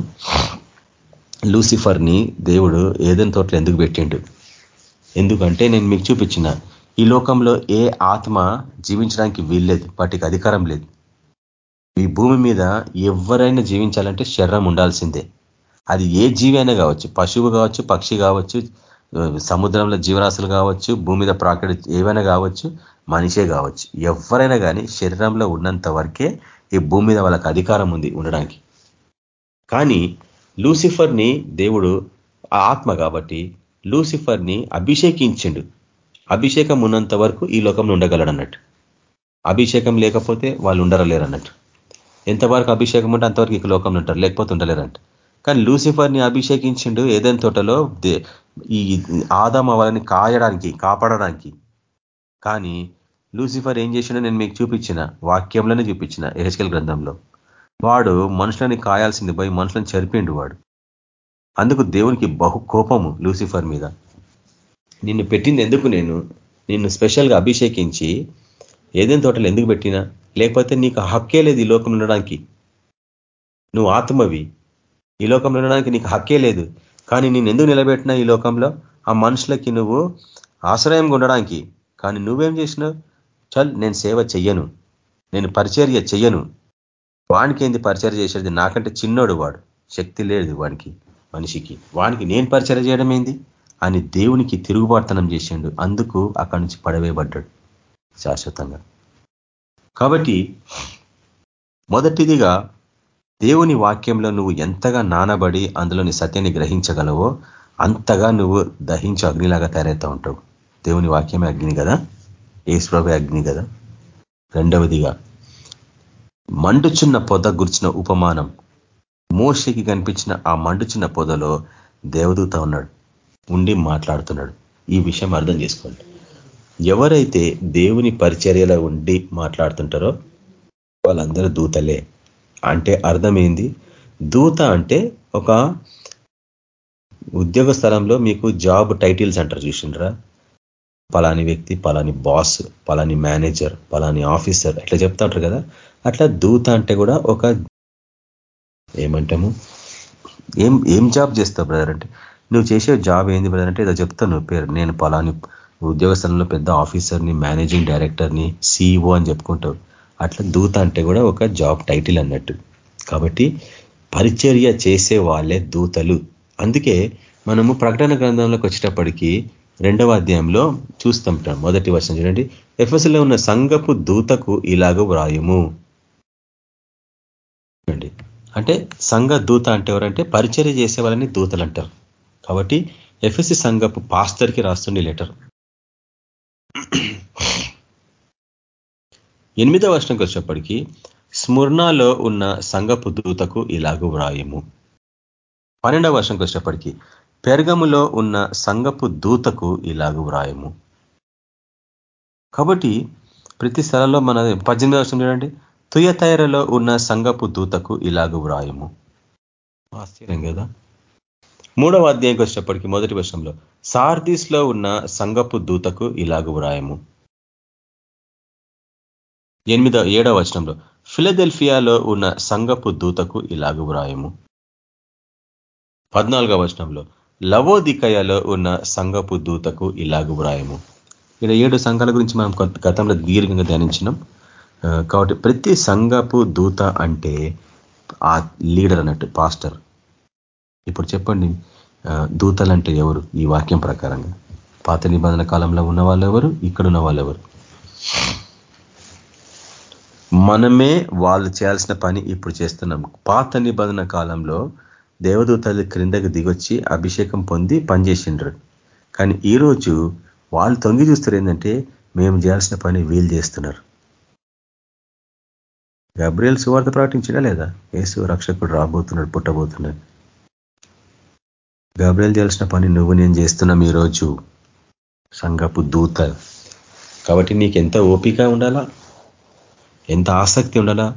లూసిఫర్ని దేవుడు ఏదైనా తోటలో ఎందుకు పెట్టిండు? ఎందుకంటే నేను మీకు చూపించిన ఈ లోకంలో ఏ ఆత్మ జీవించడానికి వీల్లేదు వాటికి అధికారం లేదు. ఈ భూమి మీద ఎవరైనా జీవించాలంటే శరీరం ఉండాల్సిందే. అది ఏ జీవి అయినా కావచ్చు పశువు కావచ్చు పక్షి కావచ్చు సముద్రంలో జీవరాశులు కావచ్చు భూమి మీద ప్రాకృతి ఏవైనా కావచ్చు మనిషే కావచ్చు. ఎవరైనా కానీ శరీరంలో ఉన్నంత వరకే ఈ భూమి మీద వాళ్ళకి అధికారం ఉంది ఉండడానికి. కానీ లూసిఫర్ని దేవుడు ఆత్మ కాబట్టి లూసిఫర్ని అభిషేకించిండు. అభిషేకం ఉన్నంత వరకు ఈ లోకంలో ఉండగలడు అన్నట్టు. అభిషేకం లేకపోతే వాళ్ళు ఉండరలేరు అన్నట్టు ఎంతవరకు అభిషేకం ఉంటే అంతవరకు ఈ లోకంలో ఉంటారు లేకపోతే ఉండలేరంట. కానీ లూసిఫర్ని అభిషేకించిండు ఏదైనా తోటలో ఈ ఆదామ వాళ్ళని కాయడానికి కాపాడడానికి. కానీ లూసిఫర్ ఏం చేసినా నేను మీకు చూపించిన వాక్యంలోనే చూపించిన ఎహెచ్కల్ గ్రంథంలో. వాడు మనుషులని కాయాల్సింది పోయి మనుషులను చరిపిండు వాడు. అందుకు దేవునికి బహు కోపము లూసిఫర్ మీద. నిన్ను పెట్టింది ఎందుకు నేను? నిన్ను స్పెషల్గా అభిషేకించి ఏదైనా తోటలు ఎందుకు పెట్టినా? లేకపోతే నీకు హక్కే లేదు ఈ లోకంలో ఉండడానికి. నువ్వు ఆత్మవి. ఈ లోకంలో ఉండడానికి నీకు హక్కే లేదు. కానీ నేను ఎందుకు నిలబెట్టినా ఈ లోకంలో? ఆ మనుషులకి నువ్వు ఆశ్రయంగా ఉండడానికి. కానీ నువ్వేం చేసినావు? చల్ నేను సేవ చెయ్యను. నేను పరిచర్య చెయ్యను. వానికి ఏంది పరిచర్య చేసేది? నాకంటే చిన్నోడు వాడు. శక్తి లేదు వానికి మనిషికి. వానికి నేను పరిచయం చేయడం ఏంది? అని దేవునికి తిరుగుబాటుతనం చేసిండు. అందుకు అక్కడి నుంచి పడవేయబడ్డాడు శాశ్వతంగా. కాబట్టి మొదటిదిగా దేవుని వాక్యంలో నువ్వు ఎంతగా నానబడి అందులోని సత్యాన్ని గ్రహించగలవో అంతగా నువ్వు దహించు అగ్నిలాగా తయారవుతూ ఉంటావు. దేవుని వాక్యమే అగ్ని కదా? ఏశ్వరభే అగ్ని కదా? రెండవదిగా మండుచున్న పొద గుర్చిన ఉపమానం. మోషకి కనిపించిన ఆ మండుచున్న పొదలో దేవదూత ఉన్నాడు ఉండి మాట్లాడుతున్నాడు. ఈ విషయం అర్థం చేసుకోండి. ఎవరైతే దేవుని పరిచర్యలో ఉండి మాట్లాడుతుంటారో వాళ్ళందరూ దూతలే. అంటే అర్థమైంది? దూత అంటే ఒక ఉద్యోగ స్థలంలో మీకు జాబ్ టైటిల్స్ అంటారు చూసిండ్రా? పలాని వ్యక్తి పలాని బాస్ పలాని మేనేజర్ పలాని ఆఫీసర్ అట్లా చెప్తా ఉంటారు కదా. అట్లా దూత అంటే కూడా ఒక ఏమంటాము? ఏం ఏం జాబ్ చేస్తావు బ్రదర్ అంటే? నువ్వు చేసే జాబ్ ఏంది బ్రదర్ అంటే ఏదో చెప్తాను నువ్వు పేరు. నేను పలాని ఉద్యోగ స్థలంలో పెద్ద ఆఫీసర్ని మేనేజింగ్ డైరెక్టర్ని సిఇఓ అని చెప్పుకుంటావు. అట్లా దూత అంటే కూడా ఒక జాబ్ టైటిల్ అన్నట్టు. కాబట్టి పరిచర్య చేసే వాళ్ళే దూతలు. అందుకే మనము ప్రకటన గ్రంథంలోకి వచ్చేటప్పటికీ రెండవ అధ్యాయంలో చూస్తాం మొదటి వర్షం చూడండి. ఎఫ్ఎస్లో ఉన్న సంగపు దూతకు ఇలాగ వ్రాయము. అంటే సంఘ దూత అంటే ఎవరంటే పరిచర్య చేసే వాళ్ళని దూతలు అంటారు. కాబట్టి ఎఫ్ఎస్సి సంఘపు పాస్టర్కి రాస్తుండే లెటర్. ఎనిమిదవ వర్షంకి వచ్చేప్పటికీ స్మృణలో ఉన్న సంగపు దూతకు ఇలాగూ వ్రాయము. పన్నెండవ వర్షంకి వచ్చేప్పటికీ పెరగములో ఉన్న సంగపు దూతకు ఇలాగూ వ్రాయము. కాబట్టి ప్రతి స్థలంలో మన పద్దెనిమిది వర్షం చూడండి. తుయతైరలో ఉన్న సంగపు దూతకు ఇలాగ వ్రాయము. ఆశ్చర్యం కదా. మూడవ అధ్యాయంకి వచ్చినప్పటికీ మొదటి వర్షంలో సార్దీస్లో ఉన్న సంగపు దూతకు ఇలాగ వ్రాయము. ఎనిమిదో ఏడవ వచనంలో ఫిలదెల్ఫియాలో ఉన్న సంగపు దూతకు ఇలాగ వ్రాయము. పద్నాలుగవ వచనంలో లవోదికయలో ఉన్న సంగపు దూతకు ఇలాగు వ్రాయము. ఇక్కడ ఏడు సంఘాల గురించి మనం గతంలో దీర్ఘంగా ధ్యానించినాం. కాబట్టి ప్రతి సంఘపు దూత అంటే ఆ లీడర్ అన్నట్టు పాస్టర్. ఇప్పుడు చెప్పండి దూతలు అంటే ఎవరు? ఈ వాక్యం ప్రకారంగా. పాత నిబంధన కాలంలో ఉన్న వాళ్ళు ఎవరు? ఇక్కడ ఉన్న వాళ్ళు ఎవరు? మనమే వాళ్ళు చేయాల్సిన పని ఇప్పుడు చేస్తున్నాం. పాత నిబంధన కాలంలో దేవదూతలు క్రిందకు దిగొచ్చి అభిషేకం పొంది పనిచేసిండ్రు. కానీ ఈరోజు వాళ్ళు తొంగి చూస్తారు ఏంటంటే మేము చేయాల్సిన పని వీళ్ళు చేస్తున్నారు. గబ్రియల్ సువార్త ప్రకటించినా లేదా? ఏసు రక్షకుడు రాబోతున్నాడు పుట్టబోతున్నాడు. గబ్రియల్ చేయాల్సిన పని నువ్వు నేను చేస్తున్నాం ఈరోజు సంగపు దూత. కాబట్టి నీకు ఎంత ఓపిక ఉండాలా? ఎంత ఆసక్తి ఉండాలా?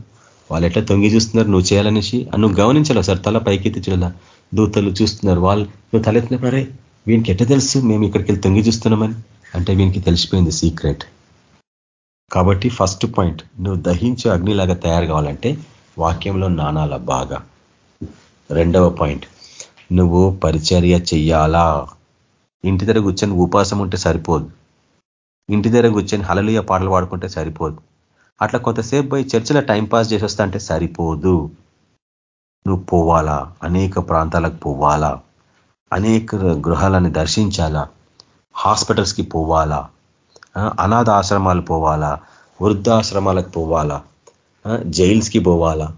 వాళ్ళు ఎట్లా తొంగి చూస్తున్నారు? నువ్వు చేయాలనేసి. నువ్వు గమనించాలి సార్ తల పైకెత్తి చూడాల? దూతలు చూస్తున్నారు. వాళ్ళు నువ్వు తలెత్తినప్పుడే వీనికి ఎట్లా తెలుసు? మేము ఇక్కడికి వెళ్ళి తొంగి చూస్తున్నామని. అంటే వీనికి తెలిసిపోయింది సీక్రెట్ కాబట్టి ఫస్ట్ పాయింట్ నువ్వు దహించే అగ్నిలాగా తయారు కావాలంటే వాక్యంలో నానాల బాగా. రెండవ పాయింట్ నువ్వు పరిచర్య చెయ్యాలా? ఇంటి దగ్గర కూర్చొని ఉపాసం ఉంటే సరిపోదు. ఇంటి దగ్గర కూర్చొని హలలియ పాటలు పాడుకుంటే సరిపోదు. అట్లా కొంతసేపు పోయి చర్చిలో టైంపాస్ చేసి వస్తా అంటే సరిపోదు. నువ్వు పోవాలా? అనేక ప్రాంతాలకు పోవాలా? అనేక గృహాలను దర్శించాలా? హాస్పిటల్స్కి పోవాలా? అనాథ ఆశ్రమాలు పోవాలా? వృద్ధాశ్రమాలకు పోవాలా? జైల్స్కి పోవాలా?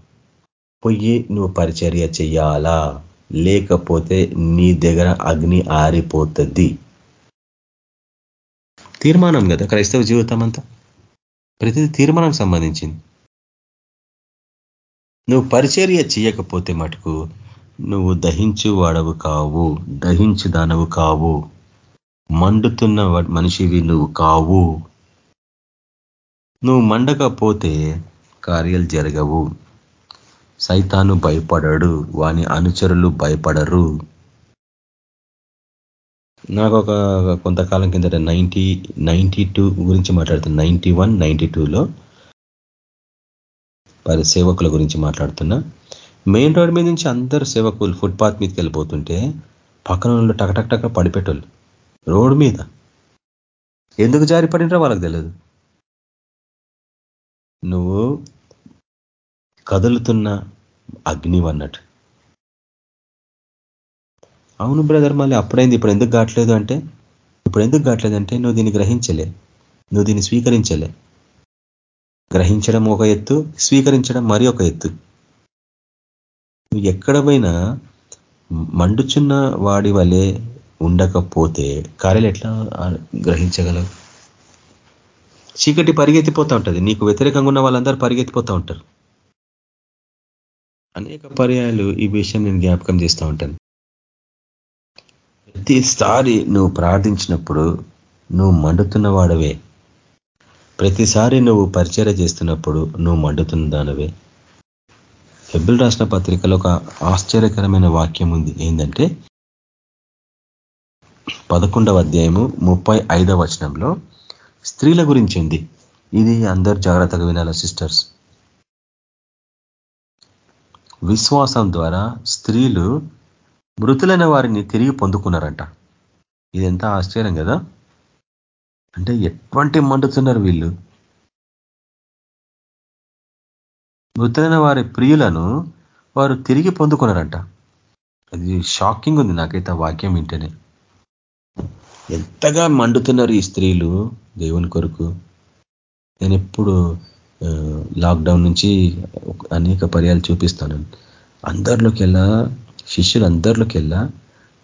పోయి నువ్వు పరిచర్య చెయ్యాలా? లేకపోతే నీ దగ్గర అగ్ని ఆరిపోతుంది. తీర్మానం కదా క్రైస్తవ జీవితం అంతా ప్రతిదీ తీర్మానం సంబంధించింది. నువ్వు పరిచర్య చేయకపోతే మటుకు నువ్వు దహించు వాడవు కావు దహించు దానవు కావు. మండుతున్న మనిషివి నువ్వు కావు. నువ్వు మండకపోతే కార్యాలు జరగవు. సైతాను భయపడడు వాని అనుచరులు భయపడరు. నాకు ఒక కొంతకాలం కిందట నైన్టీ నైంటీ టూ గురించి మాట్లాడుతున్నా నైన్టీ వన్ నైన్టీ టూలో వారి సేవకుల గురించి మాట్లాడుతున్నా. మెయిన్ రోడ్ మీద నుంచి అందరు సేవకులు ఫుట్పాత్ మీదకి వెళ్ళిపోతుంటే పక్కన వాళ్ళు టక్ టక్ పడిపెట్టోళ్ళు. రోడ్ మీద. ఎందుకు జారి పడినరో వాళ్ళకి తెలియదు నువ్వు కదులుతున్న అగ్ని అన్నట్టు అవును బ్రదర్ మళ్ళీ అప్పుడైంది. ఇప్పుడు ఎందుకు కావట్లేదు అంటే ఇప్పుడు ఎందుకు కావట్లేదు అంటే నువ్వు దీన్ని గ్రహించలే. నువ్వు దీన్ని స్వీకరించలే. గ్రహించడం ఒక ఎత్తు స్వీకరించడం మరి ఒక ఎత్తు. నువ్వు ఎక్కడ పోయినా మండుచున్న వాడి వలె ఉండకపోతే కార్యాలు ఎట్లా గ్రహించగలవు? చీకటి పరిగెత్తిపోతూ ఉంటుంది. నీకు వ్యతిరేకంగా ఉన్న వాళ్ళందరూ పరిగెత్తిపోతూ ఉంటారు. అనేక పర్యాయాలు ఈ విషయం నేను జ్ఞాపకం చేస్తూ ఉంటాను. ప్రతిసారి నువ్వు ప్రార్థించినప్పుడు నువ్వు మండుతున్న వాడవే ప్రతిసారి నువ్వు పరిచయ చేస్తున్నప్పుడు నువ్వు మండుతున్న దానివే హెబ్బుల్ రాసిన పత్రికలో ఒక ఆశ్చర్యకరమైన వాక్యం ఉంది. ఏంటంటే పదకొండవ అధ్యాయము ముప్పై ఐదవ వచనంలో స్త్రీల గురించి ఉంది ఇది అందరు జాగ్రత్తగా వినాల సిస్టర్స్? విశ్వాసం ద్వారా స్త్రీలు మృతులైన వారిని తిరిగి పొందుకున్నారంట. ఇది ఎంత ఆశ్చర్యం కదా? అంటే ఎటువంటి మండుతున్నారు వీళ్ళు? మృతులైన వారి ప్రియులను వారు తిరిగి పొందుకున్నారంట. అది షాకింగ్ ఉంది నాకైతే వాక్యం వింటేనే. ఎంతగా మండుతున్నారు ఈ స్త్రీలు దేవుని కొరకు. నేను ఎప్పుడు లాక్డౌన్ నుంచి అనేక పర్యాలు చూపిస్తాను. అందరిలోకి వెళ్ళా శిష్యులందరిలోకి వెళ్ళా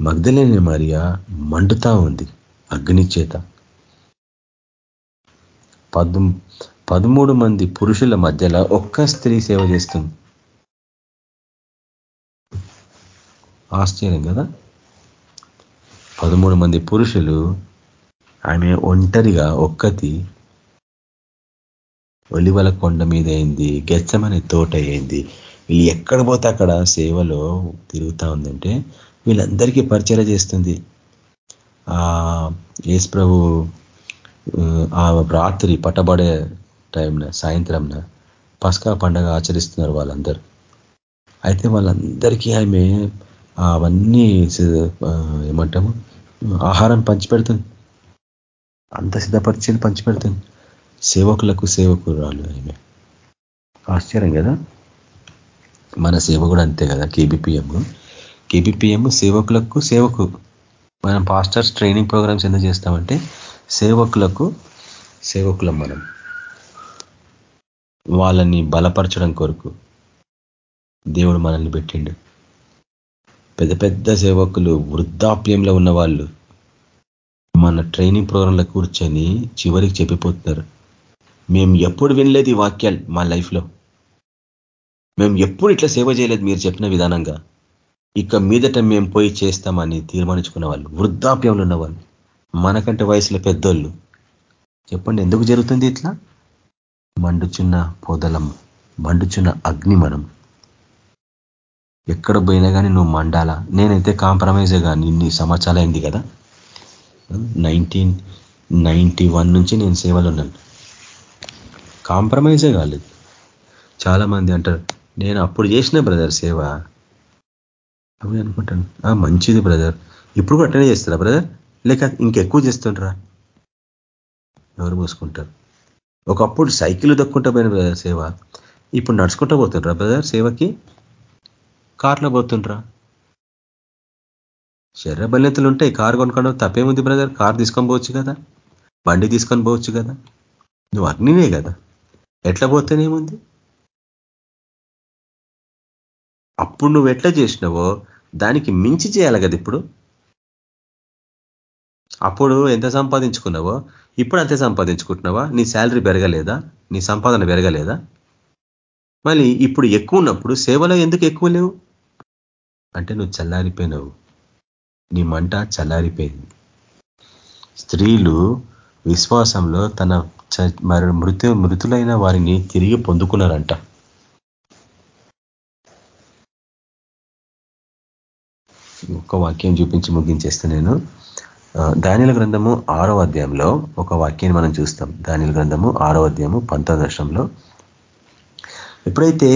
మగ్ధలేని మరియా మండుతా ఉంది అగ్ని చేత. పద్ పదమూడు మంది పురుషుల మధ్యలో ఒక్క స్త్రీ సేవ చేస్తుంది. ఆశ్చర్యం కదా? పదమూడు మంది పురుషులు ఆమె ఒంటరిగా ఒక్కతి ఒలివల కొండ మీద అయింది గెచ్చమనే తోట అయింది వీళ్ళు ఎక్కడ పోతే అక్కడ సేవలో తిరుగుతూ ఉందంటే వీళ్ళందరికీ పరిచయం చేస్తుంది. ఆ యేసు ప్రభు ఆ రాత్రి పట్టబడే టైంన సాయంత్రంన పస్కా పండగ ఆచరిస్తున్నారు వాళ్ళందరూ. అయితే వాళ్ళందరికీ ఆమె అవన్నీ ఏమంటాము ఆహారం పంచిపెడుతుంది. అంత సిద్ధపరిచి పంచిపెడుతుంది. సేవకులకు సేవకురాలు ఆమె. ఆశ్చర్యం కదా? మన సేవ కూడా అంతే కదా కేబిపిఎం కేబిపిఎం సేవకులకు సేవకు మనం పాస్టర్స్ ట్రైనింగ్ ప్రోగ్రామ్స్ ఎందుకు చేస్తామంటే సేవకులకు సేవకులం మనం వాళ్ళని బలపరచడం కొరకు దేవుడు మనల్ని పెట్టిండు. పెద్ద పెద్ద సేవకులు వృద్ధాప్యంలో ఉన్న వాళ్ళు మన ట్రైనింగ్ ప్రోగ్రాంలో కూర్చొని చివరికి చెప్పిపోతున్నారు మేము ఎప్పుడు వినలేదు ఈ వాక్యాలు మా లైఫ్లో మేము ఎప్పుడు ఇట్లా సేవ చేయలేదు మీరు చెప్పిన విధానంగా. ఇక మీదట మేము పోయి చేస్తామని తీర్మానించుకున్న వాళ్ళు వృద్ధాప్యంలో ఉన్నవాళ్ళు మనకంటే వయసులో పెద్దోళ్ళు. చెప్పండి ఎందుకు జరుగుతుంది ఇట్లా? మండుచున్న పొదలం మండుచున్న అగ్ని మనం ఎక్కడ పోయినా కానీ నువ్వు మండాలా. నేనైతే కాంప్రమైజే కానీ ఇన్ని సంవత్సరాలు అయింది కదా. నైన్టీన్ నైంటీ వన్ నుంచి నేను సేవలు ఉన్నాను. కాంప్రమైజే కాలేదు. చాలామంది అంటారు నేను అప్పుడు చేసిన బ్రదర్ సేవ. అవి అనుకుంటాను మంచిది బ్రదర్ ఇప్పుడు కూడా అట్లనే చేస్తారా బ్రదర్ లేక ఇంకెక్కువ చేస్తుంటారా ఎవరు మూసుకుంటారు. ఒకప్పుడు సైకిల్ దక్కుంటా పోయిన బ్రదర్ సేవ. ఇప్పుడు నడుచుకుంటా పోతుండ్రా బ్రదర్ సేవకి? కార్లో పోతుండ్రా? శరీర బల్యతలు ఉంటాయి కారు కొనుక్కోవడం తప్పేముంది బ్రదర్ కార్ తీసుకొని పోవచ్చు కదా? బండి తీసుకొని పోవచ్చు కదా? నువ్వు అగ్నినే కదా? ఎట్లా పోతేనేముంది? అప్పుడు నువ్వు ఎట్లా చేసినావో దానికి మించి చేయాలి కదా ఇప్పుడు? అప్పుడు ఎంత సంపాదించుకున్నావో ఇప్పుడు అంతే సంపాదించుకుంటున్నావా? నీ శాలరీ పెరగలేదా? నీ సంపాదన పెరగలేదా? మళ్ళీ ఇప్పుడు ఎక్కువ ఉన్నప్పుడు సేవలో ఎందుకు ఎక్కువ లేవు? అంటే నువ్వు చల్లారిపోయినావు. నీ మంట చల్లారిపోయింది. స్త్రీలు విశ్వాసంలో తన మరి మృతు మృతులైన వారిని తిరిగి పొందుకున్నారంట. ఒక వాక్యం చూపించి ముగించేస్తే నేను. దానిల గ్రంథము ఆరో అధ్యాయంలో ఒక వాక్యాన్ని మనం చూస్తాం. దానిల గ్రంథము ఆరో అధ్యాయము పంతొమ్మిది వర్షంలో ఎప్పుడైతే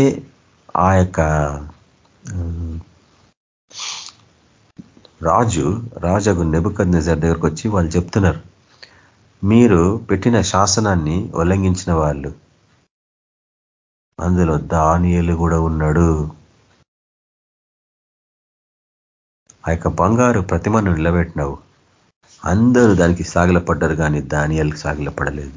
ఆ యొక్క రాజు రాజగు నెబుకద్ నిజర్ దగ్గరకు వచ్చి వాళ్ళు చెప్తున్నారు మీరు పెట్టిన శాసనాన్ని ఉల్లంఘించిన వాళ్ళు అందులో దానియలు కూడా ఉన్నాడు. ఆ యొక్క బంగారు ప్రతిమను నిలబెట్టినావు. అందరూ దానికి సాగిలపడ్డారు కానీ దానియాలకు సాగిలపడలేదు.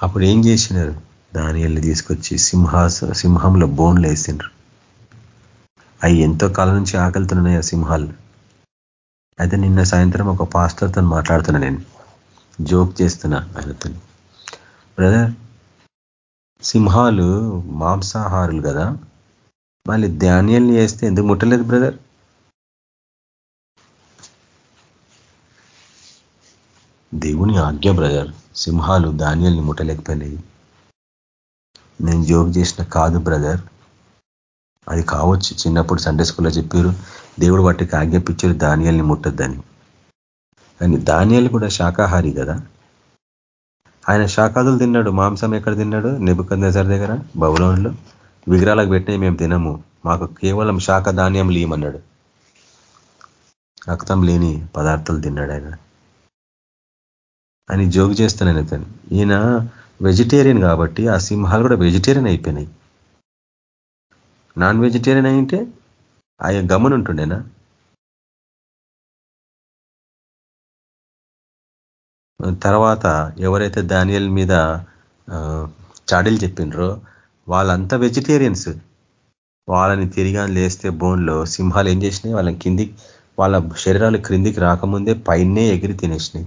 అప్పుడు ఏం చేసినారు? దానియల్ని తీసుకొచ్చి సింహాస సింహంలో బోన్లు వేసిండ్రు. అవి ఎంతో కాలం నుంచి ఆకలితున్నాయి ఆ సింహాలు. అయితే నిన్న సాయంత్రం ఒక పాస్టర్తో మాట్లాడుతున్నా నేను. జోక్ చేస్తున్నా ఆయనతో. బ్రదర్ సింహాలు మాంసాహారులు కదా? మళ్ళీ ధాన్యాల్ని వేస్తే ఎందుకు ముట్టలేదు బ్రదర్ దేవుని ఆజ్ఞ బ్రదర్ సింహాలు ధాన్యాల్ని ముట్టలేకపోయినాయి. నేను జోక్ చేసిన కాదు బ్రదర్ అది కావచ్చు. చిన్నప్పుడు సండే స్కూల్లో చెప్పారు దేవుడు వాటికి ఆజ్ఞాపించారు ధాన్యాల్ని ముట్టద్దని. కానీ ధాన్యాలు కూడా శాకాహారి కదా. ఆయన శాఖాదులు తిన్నాడు మాంసం ఎక్కడ తిన్నాడు? నెబుకందసారి దగ్గర బబులోన్లో. విగ్రహాలకు పెట్టినవి మేము తినము. మాకు కేవలం శాఖ ధాన్యం లేమన్నాడు. రక్తం లేని పదార్థాలు తిన్నాడు ఆయన. అని జోగు చేస్తున్నాను ఆయన ఈయన వెజిటేరియన్ కాబట్టి ఆ సింహాలు కూడా వెజిటేరియన్ అయిపోయినాయి. నాన్ వెజిటేరియన్ అయింటే ఆయన గమనుంటుండేనా తర్వాత ఎవరైతే దానియల్ మీద చాడీలు చెప్పిండ్రో వాళ్ళంతా వెజిటేరియన్స్ వాళ్ళని తిరిగా లేస్తే బోన్లో సింహాలు ఏం చేసినాయి? వాళ్ళని కింది వాళ్ళ శరీరాలు క్రిందికి రాకముందే పైనే ఎగిరి తినేసినాయి.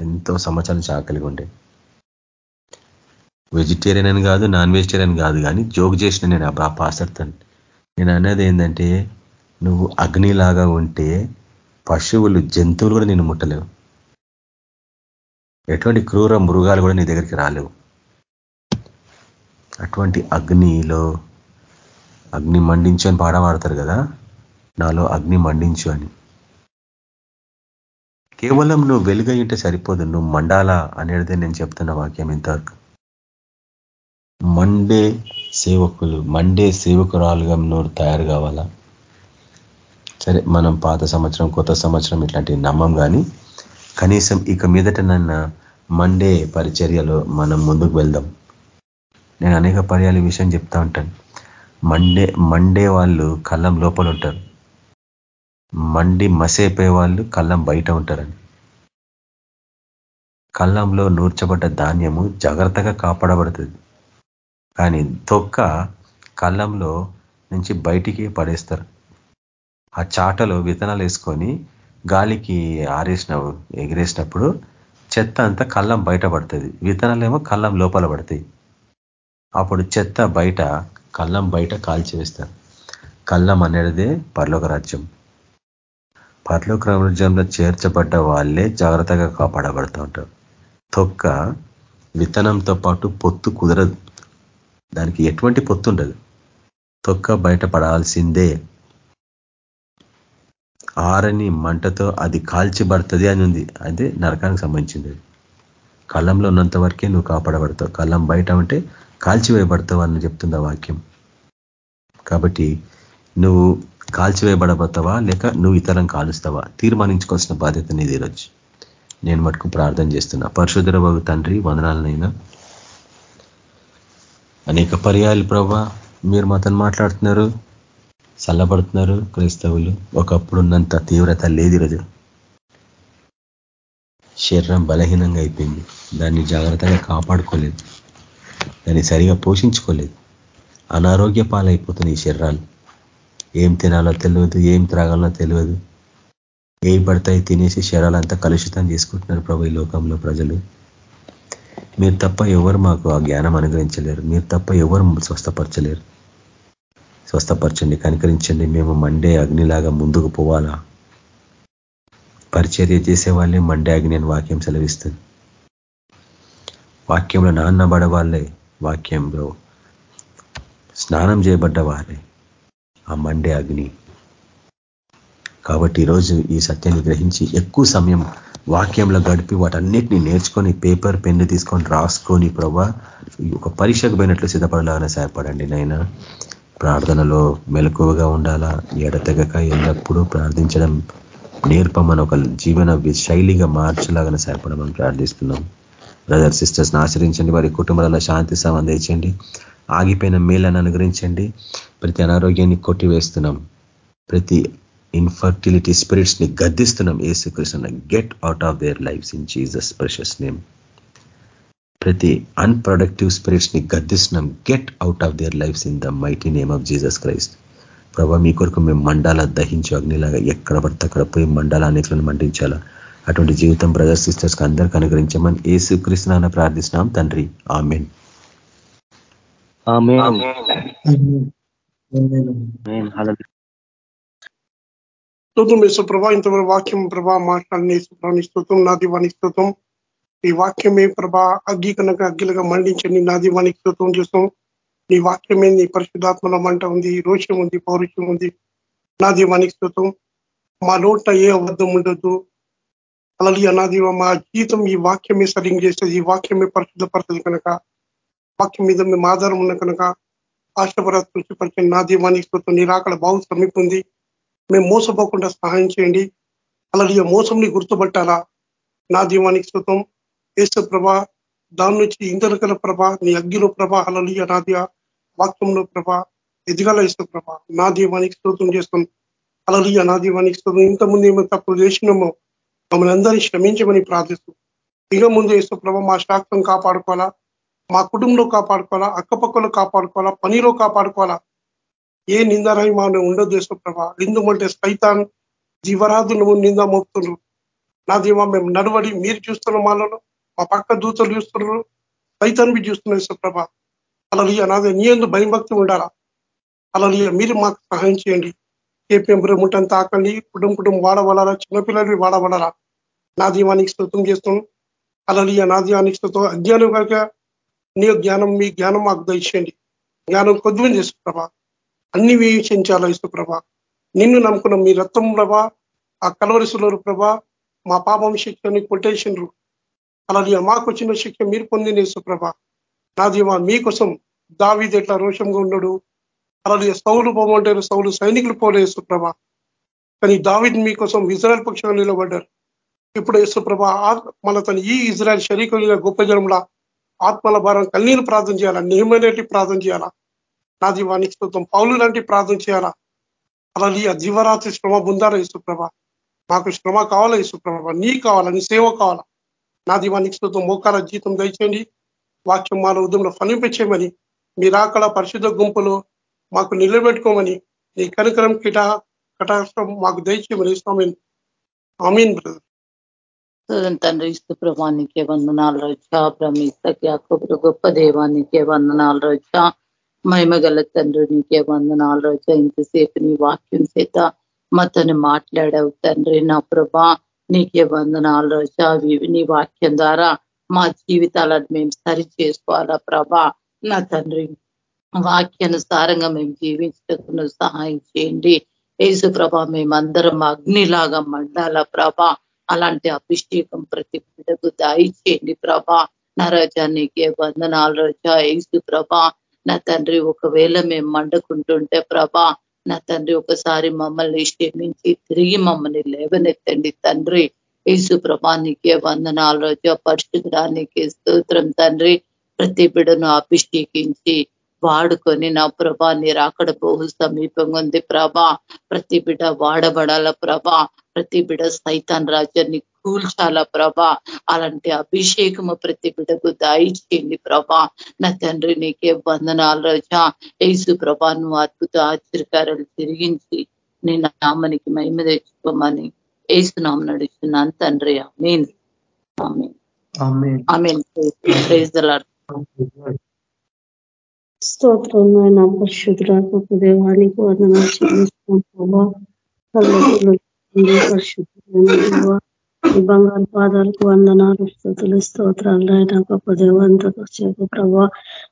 ఎంతో సమాచారం చాకలిగా ఉండే. వెజిటేరియన్ అని కాదు నాన్ వెజిటేరియన్ కాదు కానీ జోక్ చేసిన నేను ఆ పాస్టర్తో నేను అనేది ఏంటంటే నువ్వు అగ్నిలాగా ఉంటే పశువులు జంతువులు కూడా నేను ముట్టలేవు. ఎటువంటి క్రూర మృగాలు కూడా నీ దగ్గరికి రాలేవు. అటువంటి అగ్నిలో అగ్ని మండించు అని పాట పాడతారు కదా నాలో అగ్ని మండించు అని. కేవలం నువ్వు వెలుగై ఉంటే సరిపోదు నువ్వు మండాలా అనేది నేను చెప్తున్న వాక్యం ఇంతవరకు. మండే సేవకులు మండే సేవకురాలుగా నువ్వు తయారు కావాలా? సరే మనం పాత సంవత్సరం కొత్త సంవత్సరం ఇట్లాంటివి నమ్మం కానీ కనీసం ఇక మీదట నన్న మండే పరిచర్యలో మనం ముందుకు వెళ్దాం. నేను అనేక పర్యాల విషయం చెప్తా ఉంటాను. మండే మండే వాళ్ళు కళ్ళం లోపల ఉంటారు. మండి మసేపే వాళ్ళు కళ్ళం బయట ఉంటారని. కళ్ళంలో నూర్చబడ్డ ధాన్యము జాగ్రత్తగా కాపాడబడుతుంది. కానీ తొక్క కళ్ళంలో నుంచి బయటికి పడేస్తారు. ఆ చాటలో విత్తనాలు వేసుకొని గాలికి ఆరేసిన ఎగిరేసినప్పుడు చెత్త అంతా కళ్ళం బయట పడుతుంది. విత్తనాలు ఏమో కళ్ళం లోపల పడతాయి. అప్పుడు చెత్త బయట కళ్ళం బయట కాల్చివేస్తారు. కళ్ళం అనేదే పర్లోక రాజ్యం. పర్లోక రాజ్యంలో చేర్చబడ్డ వాళ్ళే జాగ్రత్తగా కాపాడబడుతూ ఉంటారు. తొక్క విత్తనంతో పాటు పొత్తు కుదరదు. దానికి ఎటువంటి పొత్తు ఉండదు. తొక్క బయటపడాల్సిందే. ఆరని మంటతో అది కాల్చిబడుతుంది అని ఉంది. అదే నరకానికి సంబంధించింది కళ్ళంలో ఉన్నంత వరకే నువ్వు కాపాడబడతావు. కళ్ళం బయట ఉంటే కాల్చివేయబడతావు అని చెప్తుంది వాక్యం. కాబట్టి నువ్వు కాల్చివేయబడబోతావా? లేక నువ్వు ఇతరం కాలుస్తావా? తీర్మానించుకోవాల్సిన బాధ్యత నీది ఈరోజు. నేను మటుకు ప్రార్థన చేస్తున్నా. పరశుధర బాబు తండ్రి వందనాలనైనా అనేక పర్యాలు ప్రభా మీరు మాతను మాట్లాడుతున్నారు చల్లబడుతున్నారు క్రైస్తవులు. ఒకప్పుడున్నంత తీవ్రత లేదు ఈరోజు శరీరం బలహీనంగా అయిపోయింది. దాన్ని జాగ్రత్తగా కాపాడుకోలేదు. దాన్ని సరిగా పోషించుకోలేదు. అనారోగ్య పాలైపోతుంది ఈ శరీరాలు. ఏం తినాలో తెలియదు ఏం త్రాగాలో తెలియదు. ఏం పడతాయి తినేసి శరీరాలంతా కలుషితం చేసుకుంటున్నారు ప్రభు ఈ లోకంలో ప్రజలు. మీరు తప్ప ఎవరు మాకు ఆ జ్ఞానం అనుగ్రహించలేరు. మీరు తప్ప ఎవరు స్వస్థపరచలేరు. స్వస్థపరచండి కనికరించండి. మేము మండే అగ్నిలాగా ముందుకు పోవాలా? పరిచర్య చేసే వాళ్ళే మండే అగ్ని అని వాక్యం సెలవిస్తుంది. వాక్యంలో నాన్నబడ వాళ్ళే వాక్యంలో స్నానం చేయబడ్డ వారే ఆ మండే అగ్ని. కాబట్టి ఈరోజు ఈ సత్యాన్ని గ్రహించి ఎక్కువ సమయం వాక్యంలో గడిపి వాటన్నిటిని నేర్చుకొని పేపర్ పెన్ను తీసుకొని రాసుకొని ప్రభా ఒక పరీక్షకు పోయినట్లు సిద్ధపడలాగానే సహాయపడండి నాయన. ప్రార్థనలో మెలకువగా ఉండాలా ఎడతెగక ఎల్లప్పుడూ ప్రార్థించడం నేర్పమని ఒక జీవన శైలిగా మార్చలాగానే సహాయపడమని ప్రార్థిస్తున్నాం. బ్రదర్ సిస్టర్స్ని ఆశ్రయించండి వారి కుటుంబాలలో శాంతి సంబంధించండి ఆగిపోయిన మేలను అనుగ్రహించండి. ప్రతి అనారోగ్యాన్ని కొట్టివేస్తున్నాం. ప్రతి ఇన్ఫర్టిలిటీ స్పిరిట్స్ని గద్దిస్తున్నాం ఏసుకృష్ణ get out of their lives in Jesus precious name ప్రతి అన్ప్రొడక్టివ్ స్పిరిట్స్ని గద్దిస్తున్నాం. Get out of their lives in the mighty name of Jesus Christ ప్రభా మీ కొరకు మేము మండాల దహించు అగ్నిలాగా ఎక్కడ పడితే అక్కడ పోయి మండాల అనేకలను మండించాలా? అటువంటి జీవితం బ్రదర్స్ సిస్టర్స్కి అందరికి అనుగ్రహించమని ఏసు కృష్ణ ప్రార్థిస్తున్నాం తండ్రి. ఆమెన్. స్తోత్రం వేసు ప్రభా ఇంతవరకు వాక్యం ప్రభా మాట్లాడిన యేసుప్రభాని స్తోత్రం నాది వాణి స్తోత్రం. ఈ వాక్యమే ప్రభా అగ్గి కనుక అగ్గిలుగా మండించండి నాది దివానికి స్తోత్రం చేస్తాం. నీ వాక్యమే నీ పరిశుధాత్మలో మంట ఉంది రోషం ఉంది పౌరుషం ఉంది. నాది దీవానికి స్తోత్రం. మా నోట ఏ అబద్ధం ఉండొద్దు అలాగే నాది మా జీవితం ఈ వాక్యమే సరింగ్ చేస్తుంది ఈ వాక్యమే పరిశుద్ధపరచదు కనుక. వాక్యం మీద మేము ఆధారం ఉన్న కనుక ఆశపర తృప్తిపరిచిన నా దీవానికి స్తోత్రం. నీ రాకడ బాగు సమీపంది మేము మోసపోకుండా సహాయం చేయండి. అలాగే మోసంని గుర్తుపట్టాలా? నా దీవానికి శృతం ఏసు ప్రభ దాని నుంచి ఇంతరకల ప్రభ నీ అగ్గిలో ప్రభ అలలియ నాదియ వాక్యంలో ప్రభ ఎదిగల ఇసు ప్రభ నా దీవానికి స్తోత్రం చేస్తాం. అలలియ నా దీవానికి స్తోత్రం ఇంతకుముందు ఏమైనా తప్పులు చేసినామో మమ్మల్ని అందరినీ క్షమించమని ప్రార్థిస్తూ. ఇక ముందు వేస్తూ ప్రభ మా శాస్త్రం కాపాడుకోవాలా? మా కుటుంబంలో కాపాడుకోవాలా? అక్కపక్కలో కాపాడుకోవాలా? పనిలో కాపాడుకోవాలా? ఏ నిందరహిమాన్ని ఉండదు దేశ ప్రభ. ఎందుకంటే సైతాన్. జీవరాధులు నింద మోపుతున్నారు. నా దీవా మేము నడవడి మీరు చూస్తున్న మాలను మా పక్క దూతలు చూస్తున్నారు. సైతాన్ బి చూస్తున్నారు ప్రభ. అలా నాదే నీ ఎందు భయభక్తి ఉండాలా? అలలియ మీరు మాకు సహాయం చేయండి. కేపీఎం ముట్టని తాకండి కుటుంబ కుటుంబం వాడబడాలా చిన్నపిల్లలు వాడబడాలా నా దీవానికి స్తోత్రం చేస్తాం అలలియ నా దీవానికి స్తోత్రం. అజ్ఞానం కనుక నీ జ్ఞానం మీ జ్ఞానం మాకు దయచేయండి. జ్ఞానం కొద్దిగా చేస్తుంది ప్రభా. అన్ని వీక్షించాలా ప్రభా? నిన్ను నమ్ముకున్న మీ రత్నం ప్రభా ఆ కలవరిసులో ప్రభా మా పాపం శిక్షని కొట్టేసిండ్రు. అలాగే మాకు వచ్చిన శిక్ష మీరు పొందిన యేసుప్రభ నా దీవా మీకోసం దావీది ఎట్లా రోషంగా ఉన్నాడు? అలాగే సౌలు పోమంటారు సౌలు సైనికులు పోలే ప్రభ. కానీ దావిద్ మీకోసం ఇజ్రాయల్ పక్షంగా నిలబడ్డారు. ఇప్పుడు యేసుప్రభ మన తన ఈ ఇజ్రాయల్ శరీరంగా గొప్ప జనంలో ఆత్మల భారం కన్నీరు ప్రార్థన చేయాలా? నియమైనటి ప్రార్థన చేయాలా? నా దీవానికి స్తోత్రం పౌలు లాంటి ప్రార్థన చేయాలా? అలా ఆ జీవరాత్రి శ్రమ బుందారా యేసుప్రభ. మాకు శ్రమ కావాలా యేసుప్రభ? నీ కావాలా? నీ సేవ కావాలా? నా దీవానికి స్తోత్రం మోకాల జీతం దయచేయండి. వాక్యం మన ఉద్యమంలో ఫలింపచేయమని. మీరు అక్కడ పరిశుద్ధ గుంపులో మాకు నిలబెట్టుకోమని. నీ కనుకరం కిట కటాక్షం మాకు దయచేయమని. స్వామి అమీన్ బ్రదర్. తండ్రి ఇస్తు ప్రభానికే వందనాలు రోజా బ్రహ్మిస్తకి అక్కబుడు గొప్ప దేవానికే వందనాలు రోజా మహిమగల తండ్రి నీకే వందనాలు రోజు. ఇంతసేపు నీ వాక్యం చేత మతను మాట్లాడావు తండ్రి నా ప్రభా. నీకే వందనాలు రోజా. నీ వాక్యం ద్వారా మా జీవితాలను మేము సరి చేసుకోవాలా ప్రభా. నా తండ్రి వాక్యానుసారంగా మేము జీవించటకు సహాయం చేయండి. యేసు ప్రభా మేమందరం అగ్నిలాగా మండాలా ప్రభా. అలాంటి అభిషేకం ప్రతి బిడ్డకు దాయిచేయండి ప్రభా. నా రోజా నీకే వందనాలు రోజా. ఏసు ప్రభా నా తండ్రి ఒకవేళ మేము మండుకుంటుంటే ప్రభా నా తండ్రి ఒకసారి మమ్మల్ని క్షమించి తిరిగి మమ్మల్ని లేవనెత్తండి తండ్రి. యేసు ప్రభా నీకే వందనాలు రోజు పరిశుద్ధానికి స్తోత్రం తండ్రి. ప్రతి బిడను అభిషేకించి వాడుకొని నా ప్రభా నీరు అక్కడ బహు సమీపంగా ఉంది ప్రభా. ప్రతి బిడ్డ వాడబడాల ప్రభా. ప్రతి బిడ సైతాన్ రాజ్యాన్ని కూల్చాల ప్రభా? అలాంటి అభిషేకము ప్రతి బిడకు దాయిచేయండి ప్రభా. నా తండ్రి నీకే బంధనాలు రోజా. ఏసు ప్రభా నువ్వు అద్భుత ఆశ్చర్యకారాలు తిరిగించి నేను నామనికి మహిమ తెచ్చుకోమని ఏసు నామ నడుస్తున్నాను తండ్రి. ఆమెన్. ఆమెన్. ఆమెన్. ప్రైజ్ స్తోత్రం ఆయన పరిశుద్ధులకు దేవానికి వందనాలు చెల్లిస్తాం ప్రభా. ఈ బంగారు పాదాలకు వందనాలు స్థుతులు స్తోత్రాలు. ఆయన గొప్ప దేవంతో చేప ప్రభా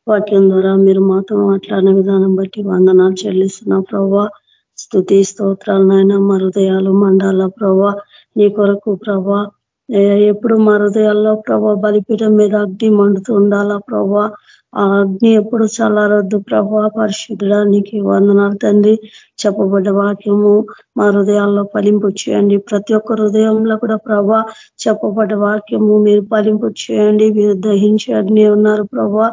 వాక్యం ద్వారా మీరు మాతో మాట్లాడిన విధానం బట్టి వందనాలు చెల్లిస్తున్నా ప్రభా. స్థుతి స్తోత్రాలు నాయన మా హృదయాలు మండాల ప్రభా నీ కొరకు ప్రభా. ఎప్పుడు మా హృదయాల్లో ప్రభా బలిపీఠం మీద అగ్ని మండుతూ ఉండాలా ప్రభా. ఆ అగ్ని ఎప్పుడు చల్లారొద్దు ప్రభా పరిశుద్ధడానికి వందనాలు తండ్రి. చెప్పబడ్డ వాక్యము మా హృదయాల్లో ఫలింపు చేయండి. ప్రతి ఒక్క హృదయంలో కూడా ప్రభా చెప్పబడ్డ వాక్యము మీరు ఫలింపు చేయండి. మీరు దహించండి ఉన్నారు ప్రభా.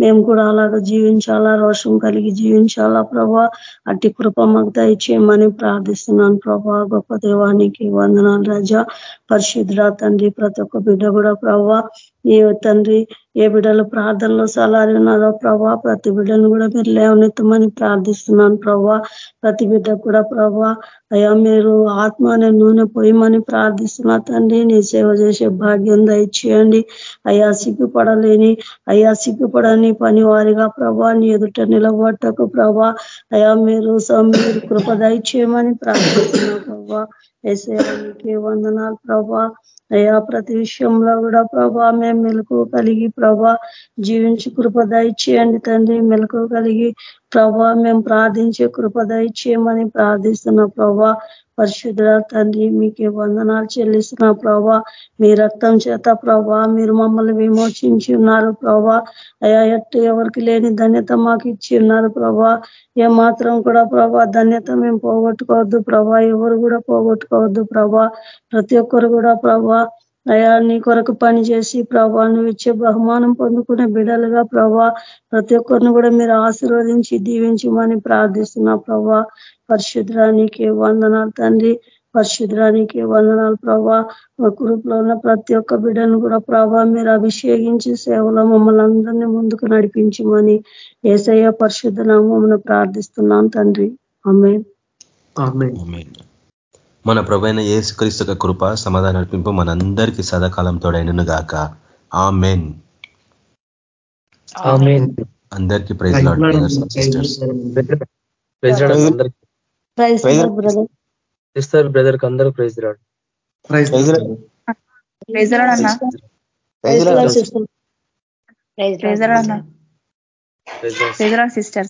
మేము కూడా అలాగ జీవించాలా రోషం కలిగి జీవించాలా ప్రభా. అట్టి కృప మాకు దయచేయమని ప్రార్థిస్తున్నాను ప్రభా. గొప్ప దేవానికి వందనాలు రజా. పరిశుద్ధ తండ్రి ప్రతి ఒక్క బిడ్డ కూడా ప్రభా నీ తండ్రి ఏ బిడ్డలు ప్రార్థనలో సలారి ఉన్నారో ప్రభా ప్రతి బిడ్డను కూడా మీరు లేవనెత్తమని ప్రార్థిస్తున్నాను ప్రభా. ప్రతి బిడ్డ కూడా ప్రభా అయ్యా మీరు ఆత్మ అనే నూనె పోయమని ప్రార్థిస్తున్నా తండ్రి. నీ సేవ చేసే భాగ్యం దయచేయండి. అయ్యా సిగ్గుపడలేని అయ్యా సిగ్గుపడని పని వారిగా ప్రభా నీ ఎదుట నిలబట్టకు ప్రభా అయ్యా మీరు మీరు కృప దయచేయమని ప్రార్థిస్తున్నా ప్రభా. ఏసే వందనాలు ప్రభా. అయ్యా ప్రతి విషయంలో కూడా ప్రభా మేము మెలకు కలిగి ప్రభా జీవించి కృప దయచేయండి తండ్రి. మెలకు కలిగి ప్రభా మేము ప్రార్థించే కృప దయచేయమని ప్రార్థిస్తున్న ప్రభా పరిశుద్ధ తండ్రి మీకు వందనాలు చెల్లిస్తున్న ప్రభా మీ రక్తం చేత ప్రభా మీరు మమ్మల్ని విమోచించి ఉన్నారు ప్రభా. అయా ఎట్టు ఎవరికి లేని ధన్యత మాకు ఇచ్చి ఉన్నారు ప్రభా. ఏమాత్రం కూడా ప్రభా ధన్యత మేము పోగొట్టుకోవద్దు ప్రభా ఎవరు కూడా పోగొట్టుకోవద్దు ప్రభా. ప్రతి ఒక్కరు కూడా ప్రభా అయా నీ కొరకు పని చేసి ప్రభా నువ్వు ఇచ్చే బహుమానం పొందుకునే బిడలుగా ప్రభా ప్రతి ఒక్కరిని కూడా మీరు ఆశీర్వదించి దీవించమని ప్రార్థిస్తున్నా ప్రభా. పరిశుద్రానికి వందనాలు తండ్రి. పరిశుద్రానికి వందనాలు ప్రభా. గ్రూప్లో ఉన్న ప్రతి ఒక్క బిడ్డను కూడా ప్రభా మీరు అభిషేకించి సేవలో మమ్మల్ని అందరినీ ముందుకు నడిపించమని ఏసయ్య పరిశుద్ధ నామమును ప్రార్థిస్తున్నాం తండ్రి. అమ్మే మన ప్రభైన ఏసుక్రీస్తు కృప సమాధాన నడిపింపు మనందరికీ సదాకాలం తోడైనను గాక ఆ మెయిన్ అందరికీ. ప్రైజ్ సిస్టర్ బ్రదర్కి అందరూ ప్రైజ్ రాడు సిస్టర్